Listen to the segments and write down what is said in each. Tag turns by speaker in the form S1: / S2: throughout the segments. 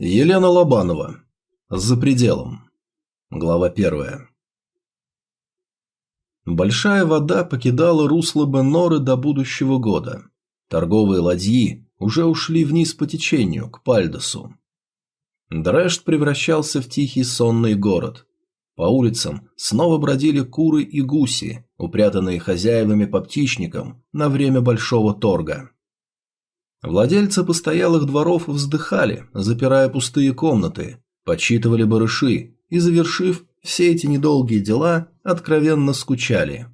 S1: Елена Лобанова. За пределом. Глава первая. Большая вода покидала русло Бенноры до будущего года. Торговые ладьи уже ушли вниз по течению, к Пальдосу. Дрэшт превращался в тихий сонный город. По улицам снова бродили куры и гуси, упрятанные хозяевами по птичникам на время большого торга. Владельцы постоялых дворов вздыхали, запирая пустые комнаты, подсчитывали барыши и, завершив все эти недолгие дела, откровенно скучали.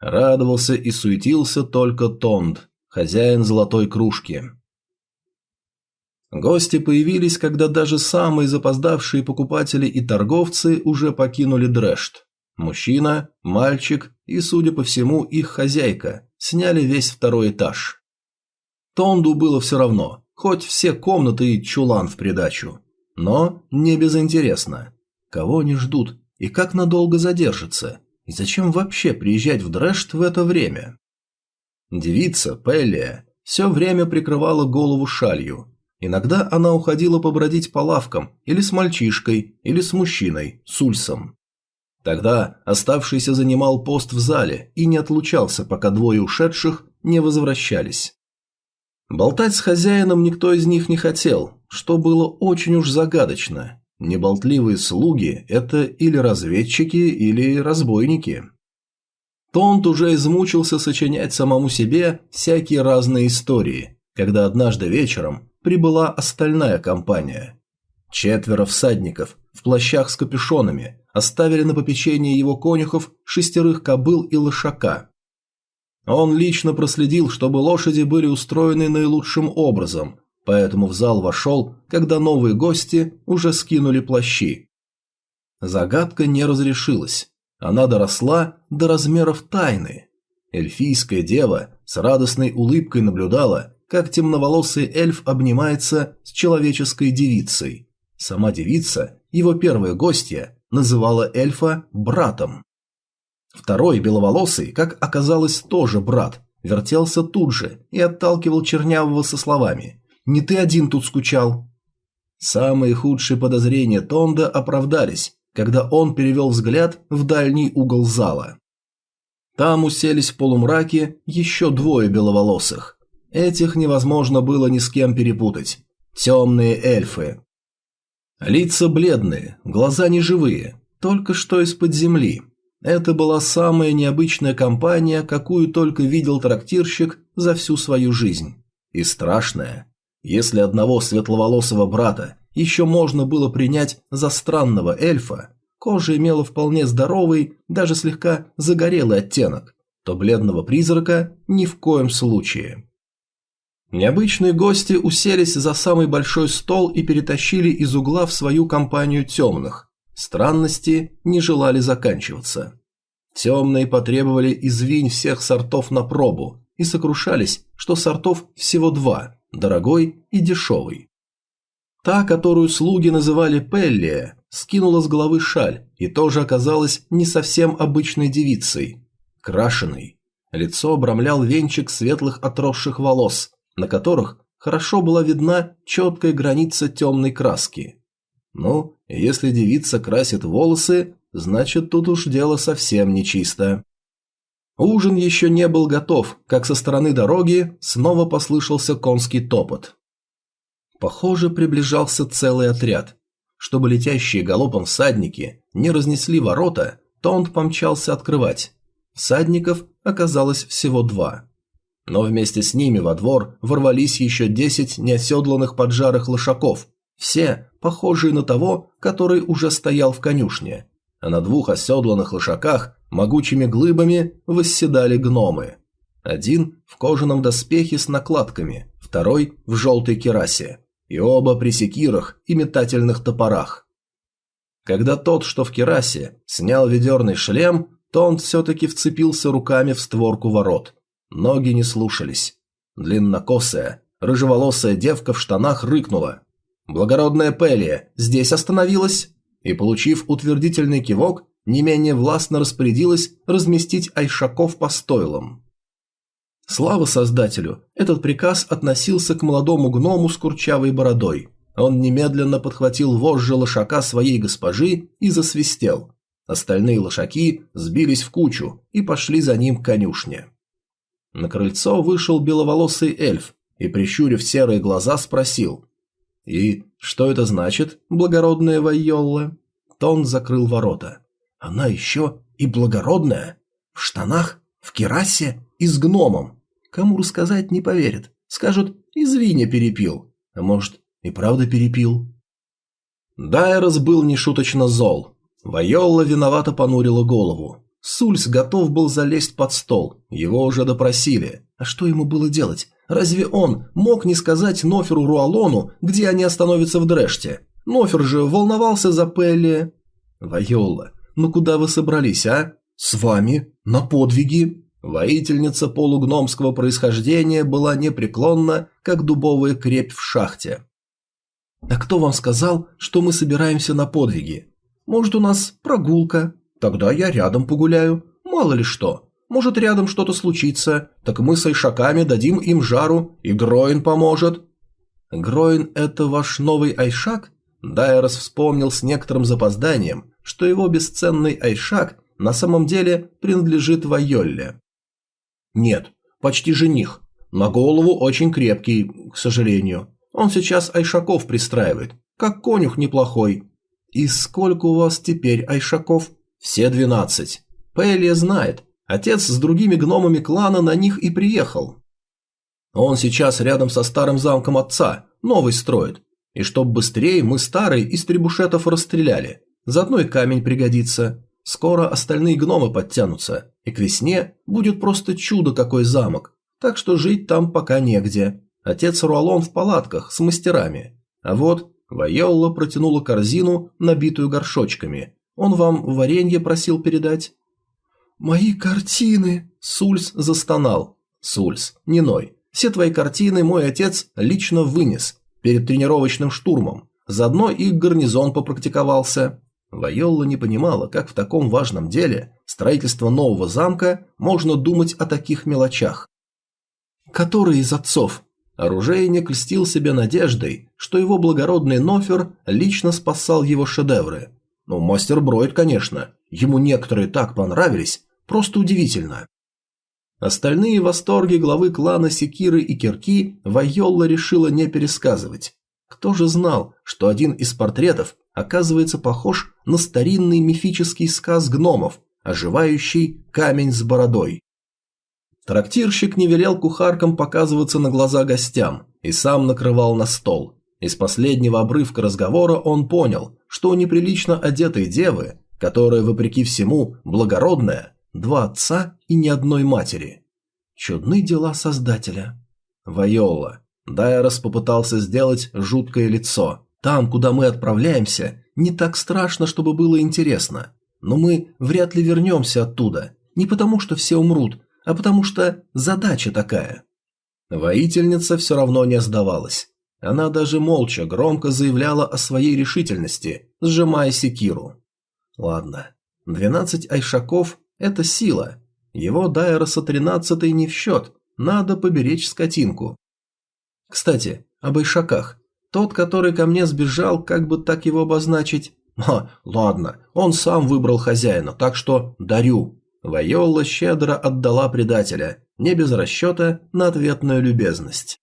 S1: Радовался и суетился только Тонд, хозяин золотой кружки. Гости появились, когда даже самые запоздавшие покупатели и торговцы уже покинули Дрэшт. Мужчина, мальчик и, судя по всему, их хозяйка сняли весь второй этаж. Тонду было все равно, хоть все комнаты и чулан в придачу. Но не безинтересно. Кого они ждут и как надолго задержатся? И зачем вообще приезжать в Дрэшт в это время? Девица, Пеллия, все время прикрывала голову шалью. Иногда она уходила побродить по лавкам или с мальчишкой, или с мужчиной, с Ульсом. Тогда оставшийся занимал пост в зале и не отлучался, пока двое ушедших не возвращались. Болтать с хозяином никто из них не хотел, что было очень уж загадочно. Неболтливые слуги – это или разведчики, или разбойники. Тонт уже измучился сочинять самому себе всякие разные истории, когда однажды вечером прибыла остальная компания. Четверо всадников в плащах с капюшонами оставили на попечение его конюхов шестерых кобыл и лошака – он лично проследил, чтобы лошади были устроены наилучшим образом, поэтому в зал вошел, когда новые гости уже скинули плащи. Загадка не разрешилась. Она доросла до размеров тайны. Эльфийская дева с радостной улыбкой наблюдала, как темноволосый эльф обнимается с человеческой девицей. Сама девица, его первая гостья, называла эльфа братом. Второй, беловолосый, как оказалось, тоже брат, вертелся тут же и отталкивал Чернявого со словами «Не ты один тут скучал». Самые худшие подозрения Тонда оправдались, когда он перевел взгляд в дальний угол зала. Там уселись в полумраке еще двое беловолосых. Этих невозможно было ни с кем перепутать. Темные эльфы. Лица бледные, глаза неживые, только что из-под земли. Это была самая необычная компания, какую только видел трактирщик за всю свою жизнь. И страшная. Если одного светловолосого брата еще можно было принять за странного эльфа, кожа имела вполне здоровый, даже слегка загорелый оттенок, то бледного призрака ни в коем случае. Необычные гости уселись за самый большой стол и перетащили из угла в свою компанию темных, Странности не желали заканчиваться. Темные потребовали извинь всех сортов на пробу и сокрушались, что сортов всего два – дорогой и дешевый. Та, которую слуги называли Пеллия, скинула с головы шаль и тоже оказалась не совсем обычной девицей. Крашеной. Лицо обрамлял венчик светлых отросших волос, на которых хорошо была видна четкая граница темной краски. Ну, если девица красит волосы, значит тут уж дело совсем нечисто. Ужин еще не был готов, как со стороны дороги снова послышался конский топот. Похоже, приближался целый отряд. Чтобы летящие галопом всадники не разнесли ворота, Тонт помчался открывать. Всадников оказалось всего два. Но вместе с ними во двор ворвались еще десять неоседланных поджарых лошаков, все похожие на того, который уже стоял в конюшне, а на двух оседланных лошаках могучими глыбами восседали гномы. Один в кожаном доспехе с накладками, второй в желтой керасе, и оба при секирах и метательных топорах. Когда тот, что в керасе, снял ведерный шлем, то он все-таки вцепился руками в створку ворот. Ноги не слушались. Длиннокосая, рыжеволосая девка в штанах рыкнула. Благородная Пелия здесь остановилась и, получив утвердительный кивок, не менее властно распорядилась разместить айшаков по стойлам. Слава создателю, этот приказ относился к молодому гному с курчавой бородой. Он немедленно подхватил вожжи лошака своей госпожи и засвистел. Остальные лошаки сбились в кучу и пошли за ним к конюшне. На крыльцо вышел беловолосый эльф и, прищурив серые глаза, спросил. «И что это значит, благородная Вайолла?» Тон закрыл ворота. «Она еще и благородная? В штанах? В керасе? И с гномом? Кому рассказать не поверит. Скажут, извиня перепил. А может, и правда перепил?» Дайрос был нешуточно зол. Вайолла виновато понурила голову. Сульс готов был залезть под стол, его уже допросили. А что ему было делать? Разве он мог не сказать Ноферу Руалону, где они остановятся в Дреште? Нофер же волновался за Пелли. Вайолла, ну куда вы собрались, а? С вами? На подвиги? Воительница полугномского происхождения была непреклонна, как дубовая крепь в шахте. «А кто вам сказал, что мы собираемся на подвиги? Может, у нас прогулка? Тогда я рядом погуляю. Мало ли что. Может, рядом что-то случится, так мы с Айшаками дадим им жару, и Гроин поможет». «Гроин – это ваш новый Айшак?» Дайрос вспомнил с некоторым запозданием, что его бесценный Айшак на самом деле принадлежит Вайолле. «Нет, почти жених. На голову очень крепкий, к сожалению. Он сейчас Айшаков пристраивает, как конюх неплохой. «И сколько у вас теперь айшаков?» «Все двенадцать. Пэлия знает. Отец с другими гномами клана на них и приехал. Он сейчас рядом со старым замком отца, новый строит. И чтоб быстрее, мы старый из требушетов расстреляли. Заодно и камень пригодится. Скоро остальные гномы подтянутся, и к весне будет просто чудо какой замок. Так что жить там пока негде. Отец Руалон в палатках с мастерами. А вот Вайолла протянула корзину, набитую горшочками. «Он вам варенье просил передать?» «Мои картины!» Сульс застонал. «Сульс, не ной. Все твои картины мой отец лично вынес. Перед тренировочным штурмом. Заодно и гарнизон попрактиковался». Вайолла не понимала, как в таком важном деле, строительство нового замка, можно думать о таких мелочах. «Который из отцов?» Оружейник льстил себе надеждой, что его благородный Нофер лично спасал его шедевры. Ну, мастер Бройд, конечно. Ему некоторые так понравились, просто удивительно. Остальные восторги главы клана Секиры и Кирки Вайолла решила не пересказывать. Кто же знал, что один из портретов оказывается похож на старинный мифический сказ гномов, оживающий камень с бородой. Трактирщик не велел кухаркам показываться на глаза гостям и сам накрывал на стол. Из последнего обрывка разговора он понял, что неприлично одетой девы, которая, вопреки всему, благородная, два отца и ни одной матери. Чудны дела Создателя. Вайола. Дайрос попытался сделать жуткое лицо. Там, куда мы отправляемся, не так страшно, чтобы было интересно. Но мы вряд ли вернемся оттуда. Не потому, что все умрут, а потому что задача такая. Воительница все равно не сдавалась. Она даже молча громко заявляла о своей решительности, сжимая секиру. Ладно, двенадцать айшаков – это сила. Его Дайроса тринадцатый не в счет, надо поберечь скотинку. Кстати, об айшаках. Тот, который ко мне сбежал, как бы так его обозначить? А, ладно, он сам выбрал хозяина, так что дарю. Вайолла щедро отдала предателя, не без расчета на ответную любезность.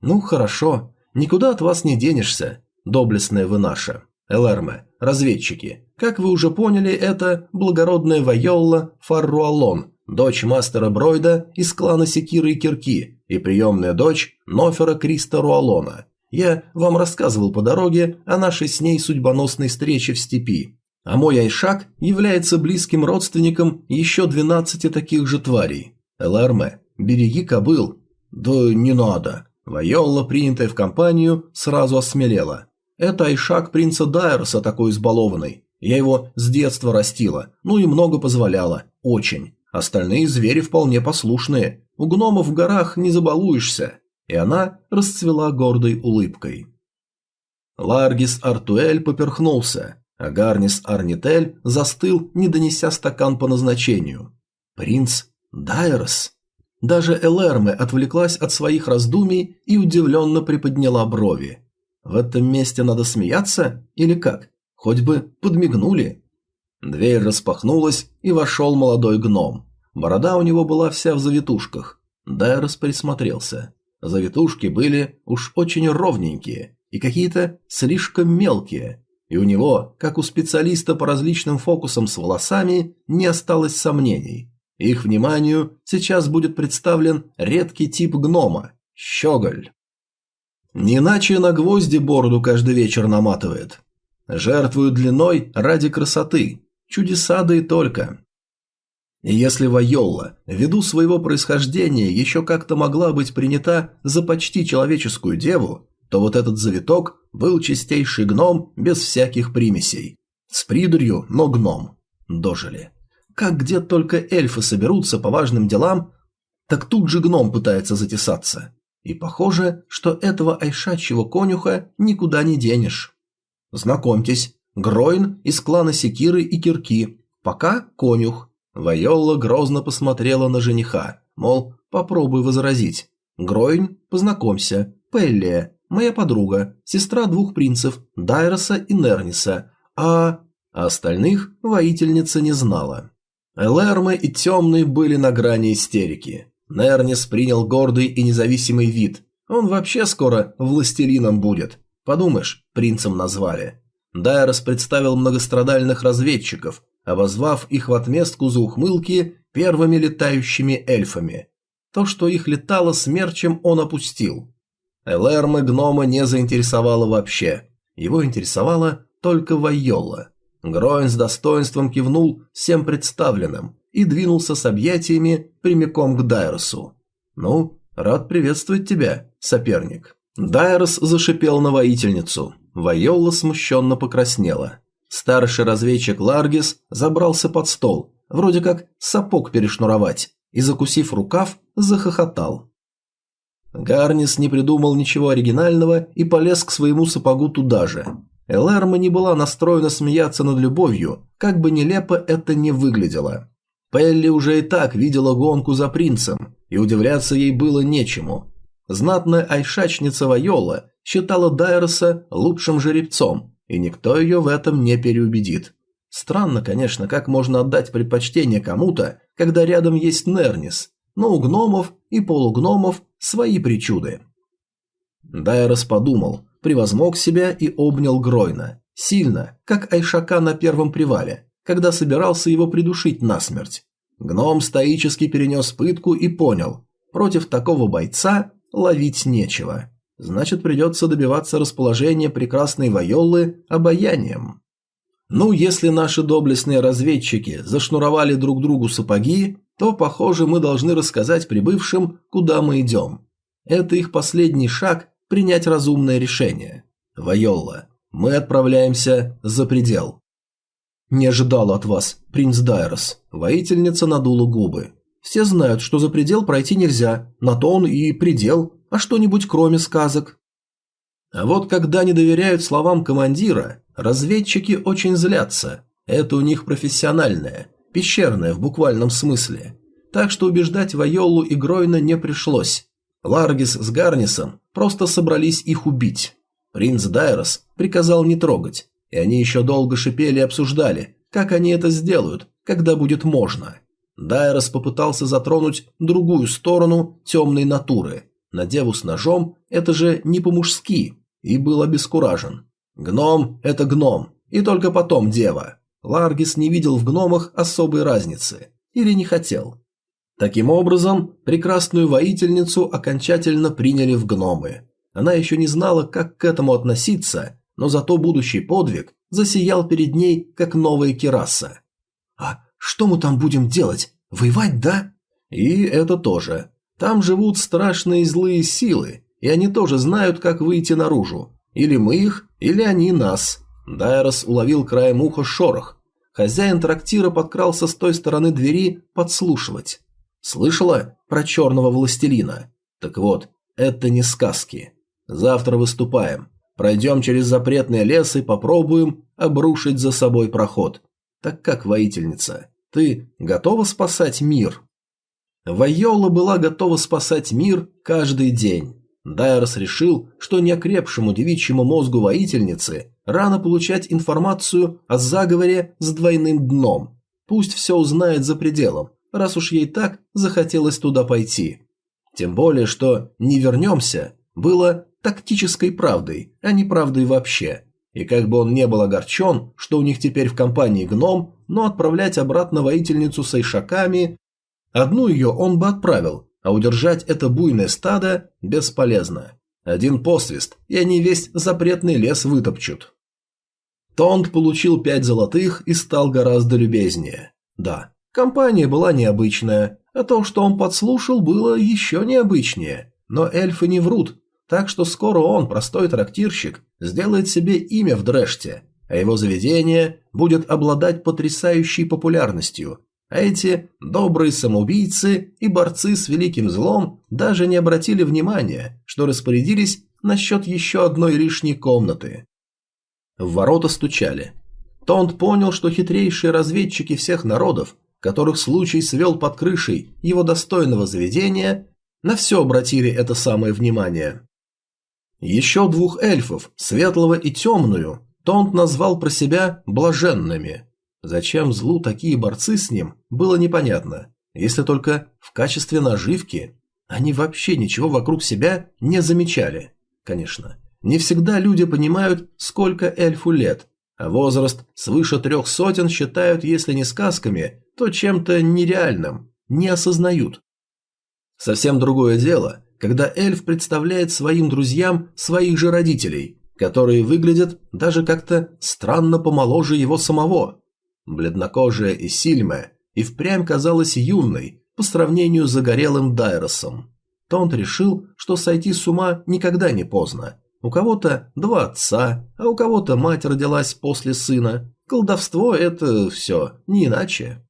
S1: «Ну, хорошо, никуда от вас не денешься, доблестная вы наша. Элэрме, разведчики, как вы уже поняли, это благородная Вайолла Фарруалон, дочь мастера Бройда из клана Секиры и Кирки и приемная дочь Нофера Криста Руалона. Я вам рассказывал по дороге о нашей с ней судьбоносной встрече в степи. А мой Айшак является близким родственником еще двенадцати таких же тварей. Эларме, береги кобыл. Да не надо. Вайолла, принятая в компанию, сразу осмелела. Это Айшак принца Дайерса такой избалованный. Я его с детства растила, ну и много позволяла. Очень. Остальные звери вполне послушные. У гномов в горах не забалуешься. И она расцвела гордой улыбкой. Ларгис Артуэль поперхнулся. А Гарнис Арнитель застыл, не донеся стакан по назначению. Принц Дайрос. Даже Элэрме отвлеклась от своих раздумий и удивленно приподняла брови. В этом месте надо смеяться? Или как? Хоть бы подмигнули. Дверь распахнулась, и вошел молодой гном. Борода у него была вся в завитушках. Дайрос присмотрелся. Завитушки были уж очень ровненькие и какие-то слишком мелкие, и у него, как у специалиста по различным фокусам с волосами, не осталось сомнений. Их вниманию сейчас будет представлен редкий тип гнома – щеголь. Не на гвозди бороду каждый вечер наматывает. Жертвуют длиной ради красоты. Чудеса да и только. И если Вайолла, ввиду своего происхождения, еще как-то могла быть принята за почти человеческую деву, то вот этот завиток был чистейший гном без всяких примесей. С придурью, но гном. Дожили. Как где только эльфы соберутся по важным делам, так тут же гном пытается затесаться. И похоже, что этого айшачьего конюха никуда не денешь. Знакомьтесь, Гройн из клана Секиры и Кирки, пока конюх. Вайолла грозно посмотрела на жениха, мол, попробуй возразить. Гройн, познакомься, Пеллия, моя подруга, сестра двух принцев, Дайроса и Нерниса, а... а остальных воительница не знала. Элэрмы и Темный были на грани истерики. Нернис принял гордый и независимый вид. Он вообще скоро властелином будет. Подумаешь, принцем назвали. Дайрос представил многострадальных разведчиков, обозвав их в отместку за ухмылки первыми летающими эльфами. То, что их летало смерчем, он опустил. Элэрмы гнома не заинтересовало вообще. Его интересовала только Вайолла. Гроин с достоинством кивнул всем представленным и двинулся с объятиями прямиком к Дайросу. «Ну, рад приветствовать тебя, соперник». Дайрос зашипел на воительницу. Вайолла смущенно покраснела. Старший разведчик Ларгис забрался под стол, вроде как сапог перешнуровать, и, закусив рукав, захохотал. Гарнис не придумал ничего оригинального и полез к своему сапогу туда же. Элэрма не была настроена смеяться над любовью, как бы нелепо это не выглядело. Пелли уже и так видела гонку за принцем, и удивляться ей было нечему. Знатная айшачница Вайола считала Дайроса лучшим жеребцом, и никто ее в этом не переубедит. Странно, конечно, как можно отдать предпочтение кому-то, когда рядом есть Нернис, но у гномов и полугномов свои причуды. Дайрос подумал, превозмог себя и обнял Гройна. Сильно, как Айшака на первом привале, когда собирался его придушить насмерть. Гном стоически перенес пытку и понял, против такого бойца ловить нечего. Значит, придется добиваться расположения прекрасной Вайоллы обаянием. Ну, если наши доблестные разведчики зашнуровали друг другу сапоги, то, похоже, мы должны рассказать прибывшим, куда мы идем. Это их последний шаг принять разумное решение. Вайолла, мы отправляемся за предел. Не ожидал от вас, принц Дайрос. Воительница надула губы. Все знают, что за предел пройти нельзя. На то он и предел. А что-нибудь кроме сказок. А вот когда не доверяют словам командира, разведчики очень злятся. Это у них профессиональное, пещерное в буквальном смысле. Так что убеждать Вайолу и Гройна не пришлось. Ларгис с Гарнисом просто собрались их убить. Принц Дайрос приказал не трогать, и они еще долго шипели и обсуждали, как они это сделают, когда будет можно. Дайрос попытался затронуть другую сторону темной натуры. На деву с ножом это же не по-мужски, и был обескуражен. Гном – это гном, и только потом дева. Ларгис не видел в гномах особой разницы. Или не хотел. Таким образом, прекрасную воительницу окончательно приняли в гномы. Она еще не знала, как к этому относиться, но зато будущий подвиг засиял перед ней, как новая кераса. «А что мы там будем делать? Воевать, да?» «И это тоже. Там живут страшные злые силы, и они тоже знают, как выйти наружу. Или мы их, или они нас». Дайрос уловил краем уха шорох. Хозяин трактира подкрался с той стороны двери подслушивать. Слышала про черного властелина? Так вот, это не сказки. Завтра выступаем. Пройдем через запретный лес и попробуем обрушить за собой проход. Так как, воительница, ты готова спасать мир? Вайола была готова спасать мир каждый день. Дайрос решил, что неокрепшему девичьему мозгу воительницы рано получать информацию о заговоре с двойным дном. Пусть все узнает за пределом, раз уж ей так захотелось туда пойти. Тем более, что «не вернемся» было тактической правдой, а не правдой вообще. И как бы он не был огорчен, что у них теперь в компании гном, но отправлять обратно воительницу с айшаками... Одну ее он бы отправил, а удержать это буйное стадо бесполезно. Один посвист, и они весь запретный лес вытопчут. Тонд получил пять золотых и стал гораздо любезнее. Да, компания была необычная, а то, что он подслушал, было еще необычнее. Но эльфы не врут, так что скоро он, простой трактирщик, сделает себе имя в Дрэште, а его заведение будет обладать потрясающей популярностью. А эти добрые самоубийцы и борцы с великим злом даже не обратили внимания, что распорядились насчет еще одной лишней комнаты. В ворота стучали. Тонд понял, что хитрейшие разведчики всех народов, которых случай свел под крышей его достойного заведения, на все обратили это самое внимание. Еще двух эльфов, светлого и темную, Тонд назвал про себя блаженными. Зачем злу такие борцы с ним, было непонятно, если только в качестве наживки. Они вообще ничего вокруг себя не замечали. Конечно, не всегда люди понимают, сколько эльфу лет, а возраст свыше трех сотен считают, если не сказками, то чем-то нереальным, не осознают. Совсем другое дело, когда эльф представляет своим друзьям своих же родителей, которые выглядят даже как-то странно помоложе его самого. Бледнокожая и Сильма и впрямь казалась юной по сравнению с загорелым Дайросом. Тонт решил, что сойти с ума никогда не поздно, у кого-то два отца, а у кого-то мать родилась после сына. Колдовство – это все, не иначе.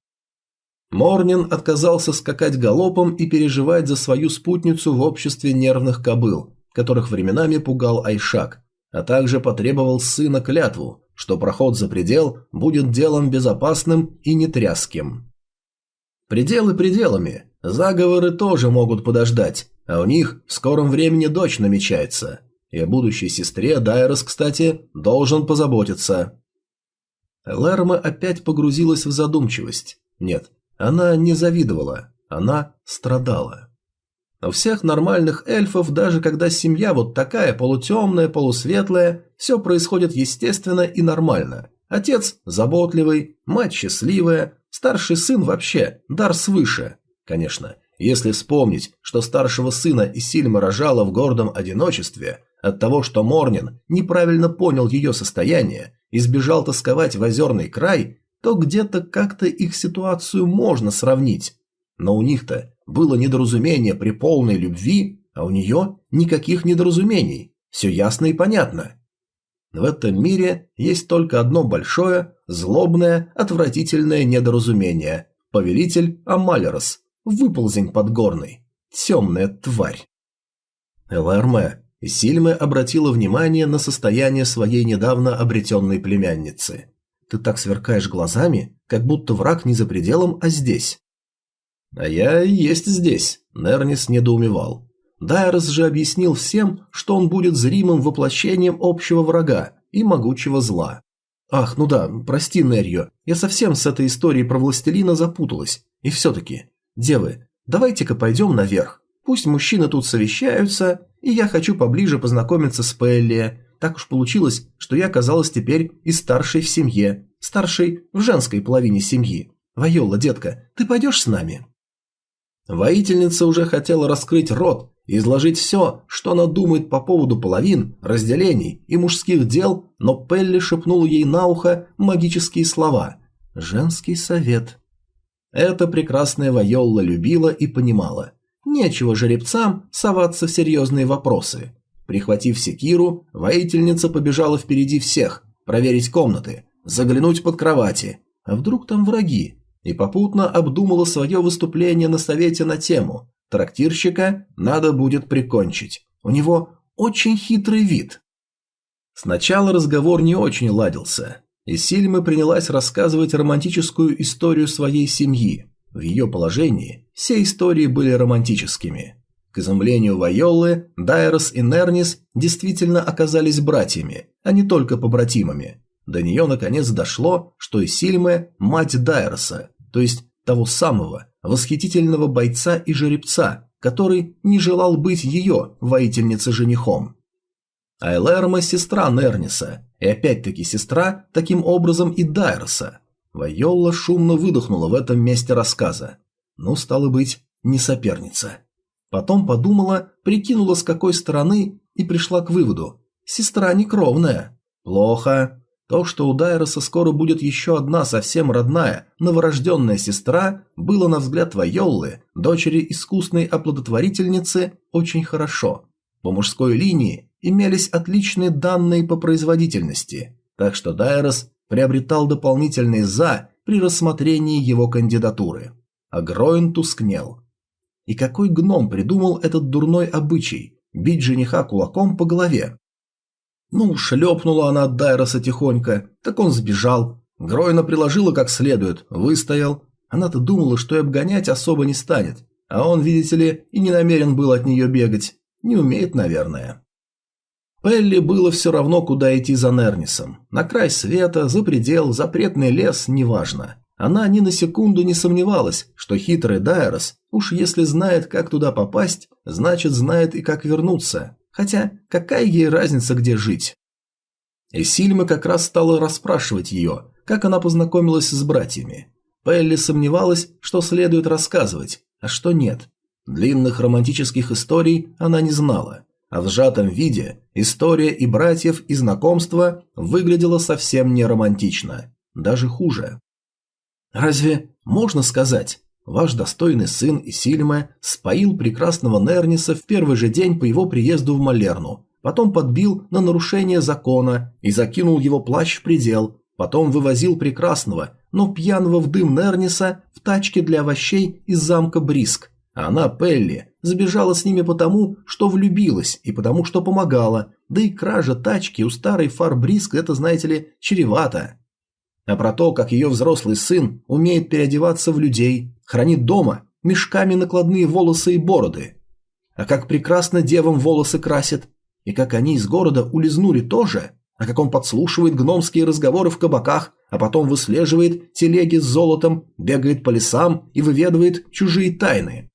S1: Морнин отказался скакать галопом и переживать за свою спутницу в обществе нервных кобыл, которых временами пугал Айшак, а также потребовал сына клятву, что проход за предел будет делом безопасным и нетряским. Пределы пределами, заговоры тоже могут подождать, а у них в скором времени дочь намечается – и о будущей сестре Дайрос, кстати, должен позаботиться. Лерма опять погрузилась в задумчивость. Нет, она не завидовала, она страдала. У всех нормальных эльфов, даже когда семья вот такая, полутемная, полусветлая, все происходит естественно и нормально. Отец заботливый, мать счастливая, старший сын вообще, дар свыше. Конечно, если вспомнить, что старшего сына Исильма рожала в гордом одиночестве, от того, что Морнин неправильно понял ее состояние и сбежал тосковать в озерный край, то где-то как-то их ситуацию можно сравнить. Но у них-то было недоразумение при полной любви, а у нее никаких недоразумений. Все ясно и понятно. В этом мире есть только одно большое, злобное, отвратительное недоразумение. Повелитель Амалерос, выползень подгорный, темная тварь. Элэрме Сильма обратила внимание на состояние своей недавно обретенной племянницы. «Ты так сверкаешь глазами, как будто враг не за пределом, а здесь». «А я есть здесь», – Нернис недоумевал. Дайрос же объяснил всем, что он будет зримым воплощением общего врага и могучего зла. «Ах, ну да, прости, Нерьо, я совсем с этой историей про властелина запуталась. И все-таки, девы, давайте-ка пойдем наверх. Пусть мужчины тут совещаются, и я хочу поближе познакомиться с Пелли. Так уж получилось, что я оказалась теперь и старшей в семье, старшей в женской половине семьи. Вайола, детка, ты пойдешь с нами?» Воительница уже хотела раскрыть рот и изложить все, что она думает по поводу половин, разделений и мужских дел, но Пелли шепнул ей на ухо магические слова «Женский совет». Эта прекрасная Вайолла любила и понимала. Нечего жеребцам соваться в серьезные вопросы. Прихватив секиру, воительница побежала впереди всех, проверить комнаты, заглянуть под кровати. А вдруг там враги? И попутно обдумала свое выступление на совете на тему «Трактирщика надо будет прикончить». У него очень хитрый вид. Сначала разговор не очень ладился, и Сильма принялась рассказывать романтическую историю своей семьи, в ее положении все истории были романтическими. К изумлению Вайолы, Дайрос и Нернис действительно оказались братьями, а не только побратимами. До нее наконец дошло, что Исильме – мать Дайроса, то есть того самого восхитительного бойца и жеребца, который не желал быть ее воительницей-женихом. Айлерма – сестра Нерниса, и опять-таки сестра, таким образом и Дайроса. Вайолла шумно выдохнула в этом месте рассказа. Ну, стало быть, не соперница. Потом подумала, прикинула с какой стороны и пришла к выводу. Сестра не кровная. Плохо. То, что у Дайроса скоро будет еще одна совсем родная, новорожденная сестра, было, на взгляд Вайоллы, дочери искусной оплодотворительницы, очень хорошо. По мужской линии имелись отличные данные по производительности, так что Дайрос приобретал дополнительный «за» при рассмотрении его кандидатуры. А Гроин тускнел. И какой гном придумал этот дурной обычай – бить жениха кулаком по голове? Ну, шлепнула она от Дайроса тихонько, так он сбежал. Гройна приложила как следует, выстоял. Она-то думала, что и обгонять особо не станет. А он, видите ли, и не намерен был от нее бегать. Не умеет, наверное. Пелли было все равно, куда идти за Нернисом. На край света, за предел, запретный лес, неважно. Она ни на секунду не сомневалась, что хитрый Дайрос, уж если знает, как туда попасть, значит знает и как вернуться. Хотя, какая ей разница, где жить? И Сильма как раз стала расспрашивать ее, как она познакомилась с братьями. Пелли сомневалась, что следует рассказывать, а что нет. Длинных романтических историй она не знала, а в сжатом виде история и братьев, и знакомства выглядела совсем не романтично, даже хуже. Разве можно сказать, ваш достойный сын Исильма споил прекрасного Нерниса в первый же день по его приезду в Малерну, потом подбил на нарушение закона и закинул его плащ в предел, потом вывозил прекрасного, но пьяного в дым Нерниса в тачке для овощей из замка Бриск, а она, Пелли, забежала с ними потому, что влюбилась и потому, что помогала, да и кража тачки у старой фар Бриск это, знаете ли, чревато а про то, как ее взрослый сын умеет переодеваться в людей, хранит дома мешками накладные волосы и бороды. А как прекрасно девам волосы красит, и как они из города улизнули тоже, а как он подслушивает гномские разговоры в кабаках, а потом выслеживает телеги с золотом, бегает по лесам и выведывает чужие тайны.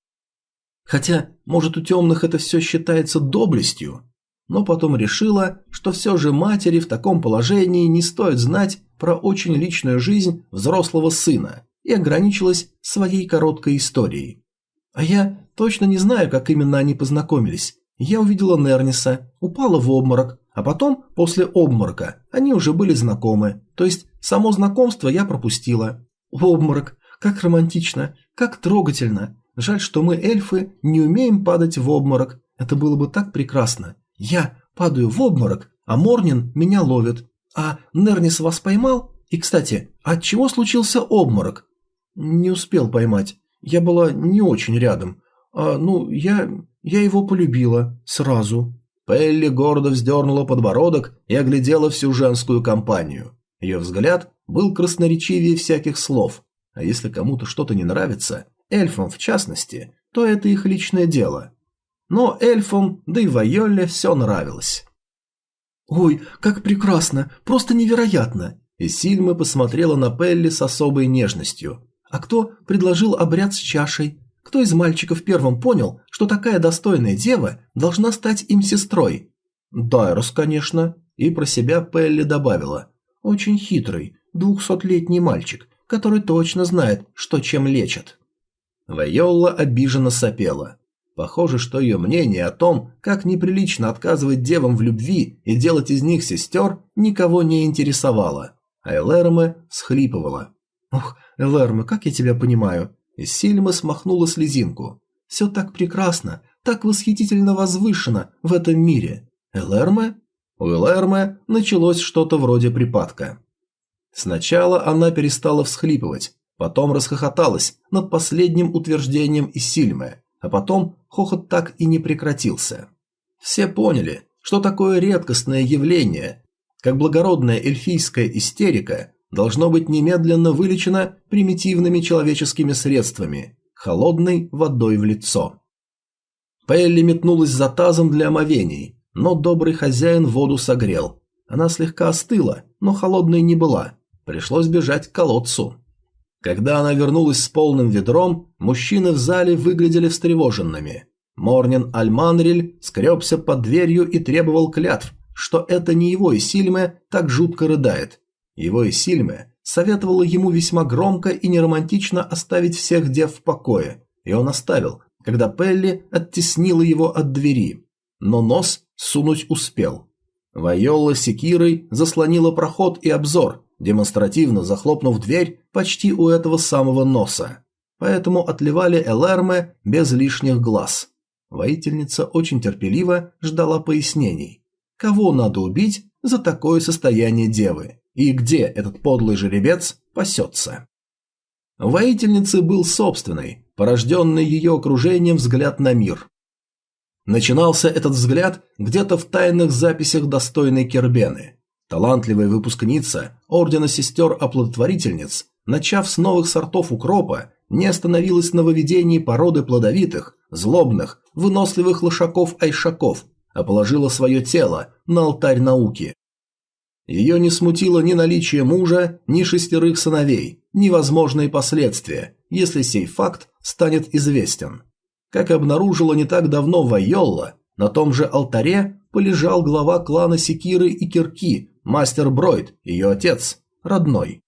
S1: Хотя, может, у темных это все считается доблестью, но потом решила, что все же матери в таком положении не стоит знать про очень личную жизнь взрослого сына и ограничилась своей короткой историей. А я точно не знаю, как именно они познакомились. Я увидела Нерниса, упала в обморок, а потом, после обморока, они уже были знакомы. То есть, само знакомство я пропустила. Обморок. Как романтично, как трогательно. Жаль, что мы, эльфы, не умеем падать в обморок. Это было бы так прекрасно. Я падаю в обморок, а Морнин меня ловит. А Нернис вас поймал? И, кстати, от чего случился обморок? Не успел поймать. Я была не очень рядом. А, ну, я... я его полюбила. Сразу. Пелли гордо вздернула подбородок и оглядела всю женскую компанию. Ее взгляд был красноречивее всяких слов. А если кому-то что-то не нравится, эльфам в частности, то это их личное дело. Но эльфам, да и Вайоле все нравилось. «Ой, как прекрасно! Просто невероятно!» И Сильма посмотрела на Пелли с особой нежностью. «А кто предложил обряд с чашей? Кто из мальчиков первым понял, что такая достойная дева должна стать им сестрой?» «Дайрос, конечно». И про себя Пелли добавила. «Очень хитрый, двухсотлетний мальчик, который точно знает, что чем лечат». Вайолла обиженно сопела. Похоже, что ее мнение о том, как неприлично отказывать девам в любви и делать из них сестер, никого не интересовало. А Элэрме схлипывала. «Ух, Элэрме, как я тебя понимаю?» И Сильма смахнула слезинку. «Все так прекрасно, так восхитительно возвышено в этом мире. Элэрме?» У Элэрме началось что-то вроде припадка. Сначала она перестала всхлипывать, потом расхохоталась над последним утверждением Исильмы, а потом хохот так и не прекратился. Все поняли, что такое редкостное явление, как благородная эльфийская истерика, должно быть немедленно вылечено примитивными человеческими средствами – холодной водой в лицо. Пелли метнулась за тазом для омовений, но добрый хозяин воду согрел. Она слегка остыла, но холодной не была. Пришлось бежать к колодцу. Когда она вернулась с полным ведром, мужчины в зале выглядели встревоженными. Морнин Альманриль скребся под дверью и требовал клятв, что это не его Исильме так жутко рыдает. Его Исильме советовала ему весьма громко и неромантично оставить всех дев в покое, и он оставил, когда Пелли оттеснила его от двери. Но нос сунуть успел. Вайола секирой заслонила проход и обзор, демонстративно захлопнув дверь почти у этого самого носа. Поэтому отливали Элэрме без лишних глаз. Воительница очень терпеливо ждала пояснений. Кого надо убить за такое состояние девы? И где этот подлый жеребец пасется? У воительницы был собственный, порожденный ее окружением взгляд на мир. Начинался этот взгляд где-то в тайных записях достойной Кербены. Талантливая выпускница Ордена Сестер-Оплодотворительниц, начав с новых сортов укропа, не остановилась на выведении породы плодовитых, злобных, выносливых лошаков-айшаков, а положила свое тело на алтарь науки. Ее не смутило ни наличие мужа, ни шестерых сыновей, ни возможные последствия, если сей факт станет известен. Как обнаружила не так давно Вайолла, на том же алтаре полежал глава клана Секиры и Кирки, мастер Бройд, ее отец, родной.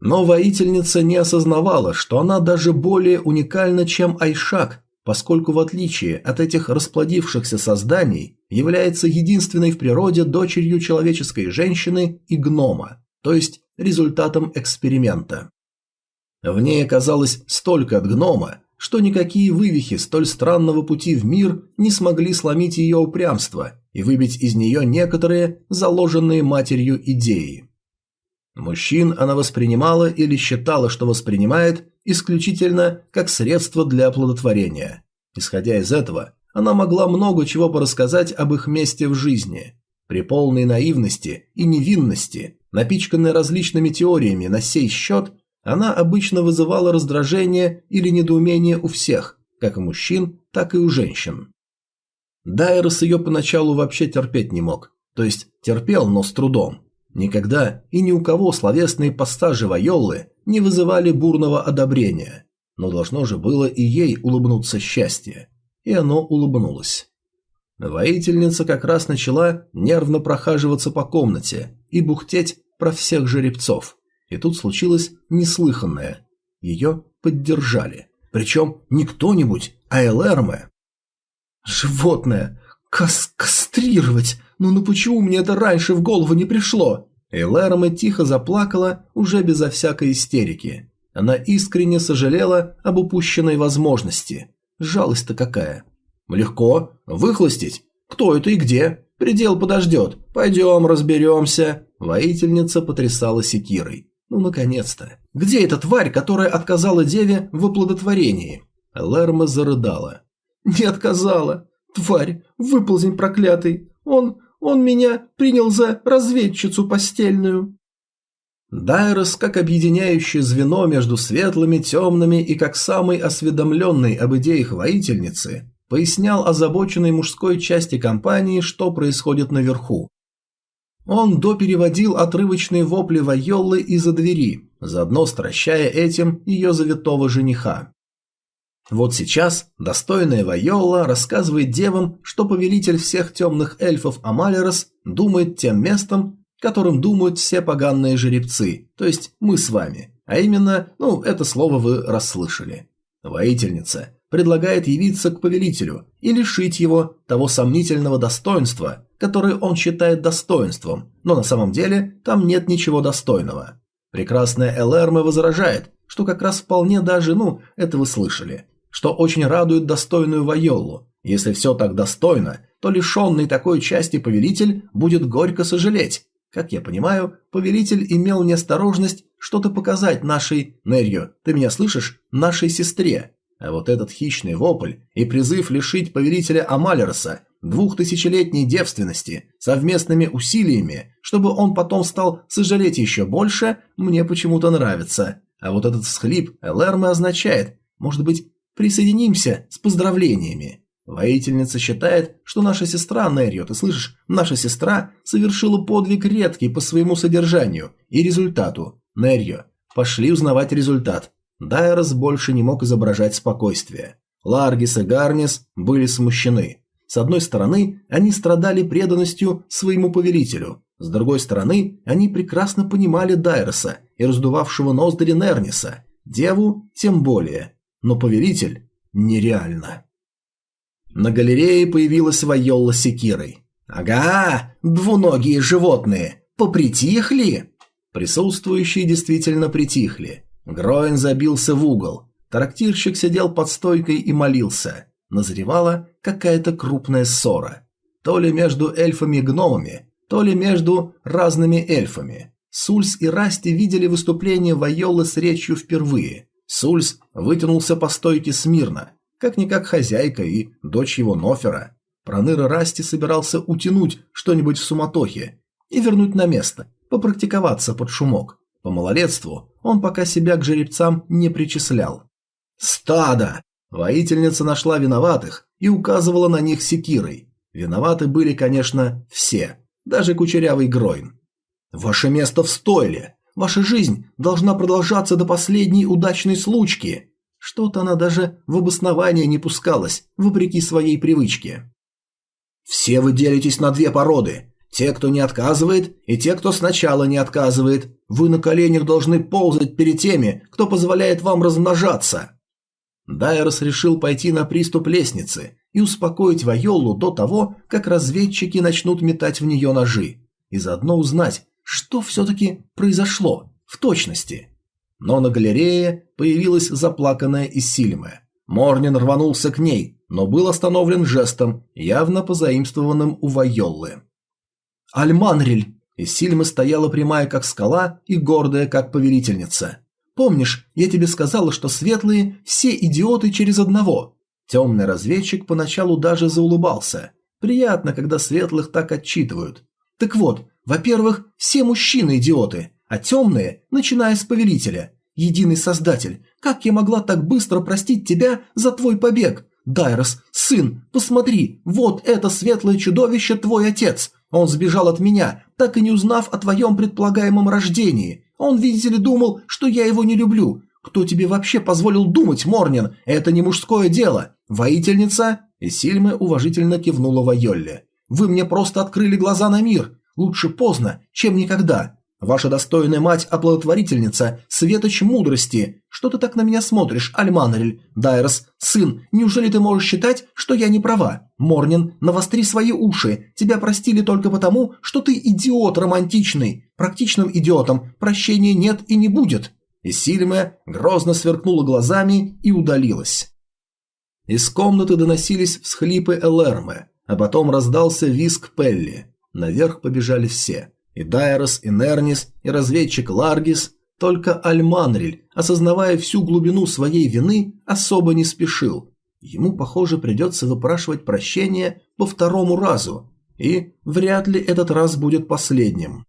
S1: Но воительница не осознавала, что она даже более уникальна, чем Айшак, поскольку в отличие от этих расплодившихся созданий, является единственной в природе дочерью человеческой женщины и гнома, то есть результатом эксперимента. В ней оказалось столько от гнома, что никакие вывихи столь странного пути в мир не смогли сломить ее упрямство и выбить из нее некоторые заложенные матерью идеи. Мужчин она воспринимала или считала, что воспринимает исключительно как средство для оплодотворения. Исходя из этого, она могла много чего порассказать об их месте в жизни. При полной наивности и невинности, напичканной различными теориями на сей счет, она обычно вызывала раздражение или недоумение у всех, как у мужчин, так и у женщин. Дайрос ее поначалу вообще терпеть не мог, то есть терпел, но с трудом. Никогда и ни у кого словесные пассажи Вайоллы не вызывали бурного одобрения, но должно же было и ей улыбнуться счастье, и оно улыбнулось. Воительница как раз начала нервно прохаживаться по комнате и бухтеть про всех жеребцов. И тут случилось неслыханное. Ее поддержали. Причем не кто-нибудь, а Элэрме. «Животное! Кас кастрировать! Ну ну почему мне это раньше в голову не пришло?» Элэрме тихо заплакала, уже безо всякой истерики. Она искренне сожалела об упущенной возможности. Жалость-то какая. «Легко. Выхлостить? Кто это и где? Предел подождет. Пойдем разберемся». Воительница потрясала секирой. Ну, наконец-то. Где эта тварь, которая отказала деве в оплодотворении? Лерма зарыдала. Не отказала. Тварь, выползень проклятый. Он, он меня принял за разведчицу постельную. Дайрос, как объединяющее звено между светлыми, темными и как самый осведомленный об идеях воительницы, пояснял озабоченной мужской части компании, что происходит наверху. Он допереводил отрывочные вопли Вайоллы из-за двери, заодно стращая этим ее завитого жениха. Вот сейчас достойная Вайолла рассказывает девам, что повелитель всех темных эльфов Амалерос думает тем местом, которым думают все поганные жеребцы, то есть мы с вами. А именно, ну, это слово вы расслышали. Воительница предлагает явиться к повелителю и лишить его того сомнительного достоинства, которое он считает достоинством, но на самом деле там нет ничего достойного. Прекрасная Элэрме возражает, что как раз вполне даже, ну, это вы слышали, что очень радует достойную Вайолу. Если все так достойно, то лишенный такой части повелитель будет горько сожалеть. Как я понимаю, повелитель имел неосторожность что-то показать нашей... Нерью, ты меня слышишь? Нашей сестре. А вот этот хищный вопль и призыв лишить повелителя Амалерса двухтысячелетней девственности совместными усилиями, чтобы он потом стал сожалеть еще больше, мне почему-то нравится. А вот этот всхлип Элэрмы означает, может быть, присоединимся с поздравлениями. Воительница считает, что наша сестра Нерьо, ты слышишь, наша сестра совершила подвиг редкий по своему содержанию и результату. Нерьо, пошли узнавать результат. Дайрос больше не мог изображать спокойствие. Ларгис и Гарнис были смущены. С одной стороны, они страдали преданностью своему повелителю, с другой стороны, они прекрасно понимали Дайроса и раздувавшего ноздри Нерниса, деву тем более, но повелитель нереально. На галерее появилась Вайолла секирой. «Ага, двуногие животные, попритихли!» Присутствующие действительно притихли. Гроин забился в угол. Трактирщик сидел под стойкой и молился. Назревала какая-то крупная ссора. То ли между эльфами и гномами, то ли между разными эльфами. Сульс и Расти видели выступление Вайолы с речью впервые. Сульс вытянулся по стойке смирно, как-никак хозяйка и дочь его Нофера. Проныра Расти собирался утянуть что-нибудь в суматохе и вернуть на место, попрактиковаться под шумок. По малолетству он пока себя к жеребцам не причислял. «Стадо!» Воительница нашла виноватых и указывала на них секирой. Виноваты были, конечно, все, даже кучерявый Гройн. «Ваше место в стойле! Ваша жизнь должна продолжаться до последней удачной случки!» Что-то она даже в обоснование не пускалась, вопреки своей привычке. «Все вы делитесь на две породы. Те, кто не отказывает, и те, кто сначала не отказывает. Вы на коленях должны ползать перед теми, кто позволяет вам размножаться». Дайрос решил пойти на приступ лестницы и успокоить Вайолу до того, как разведчики начнут метать в нее ножи, и заодно узнать, что все-таки произошло в точности. Но на галерее появилась заплаканная Исильма. Морнин рванулся к ней, но был остановлен жестом, явно позаимствованным у Вайоллы. «Альманриль!» Исильма стояла прямая, как скала, и гордая, как повелительница. «Помнишь, я тебе сказала, что светлые – все идиоты через одного?» Темный разведчик поначалу даже заулыбался. Приятно, когда светлых так отчитывают. Так вот, во-первых, все мужчины идиоты, а темные, начиная с повелителя. Единый создатель, как я могла так быстро простить тебя за твой побег? Дайрос, сын, посмотри, вот это светлое чудовище твой отец. Он сбежал от меня, так и не узнав о твоем предполагаемом рождении. Он, видите ли, думал, что я его не люблю. Кто тебе вообще позволил думать, Морнин? Это не мужское дело. Воительница?» И Сильме уважительно кивнула Вайолле. «Вы мне просто открыли глаза на мир. Лучше поздно, чем никогда. Ваша достойная мать-оплодотворительница, светоч мудрости. Что ты так на меня смотришь, Альманрель? Дайрос, сын, неужели ты можешь считать, что я не права? Морнин, навостри свои уши. Тебя простили только потому, что ты идиот романтичный. Практичным идиотом прощения нет и не будет». И грозно сверкнула глазами и удалилась. Из комнаты доносились всхлипы Элэрмы, а потом раздался виск Пелли. Наверх побежали все. И Дайрос, и Нернис, и разведчик Ларгис. Только Альманриль, осознавая всю глубину своей вины, особо не спешил. Ему, похоже, придется выпрашивать прощение по второму разу. И вряд ли этот раз будет последним.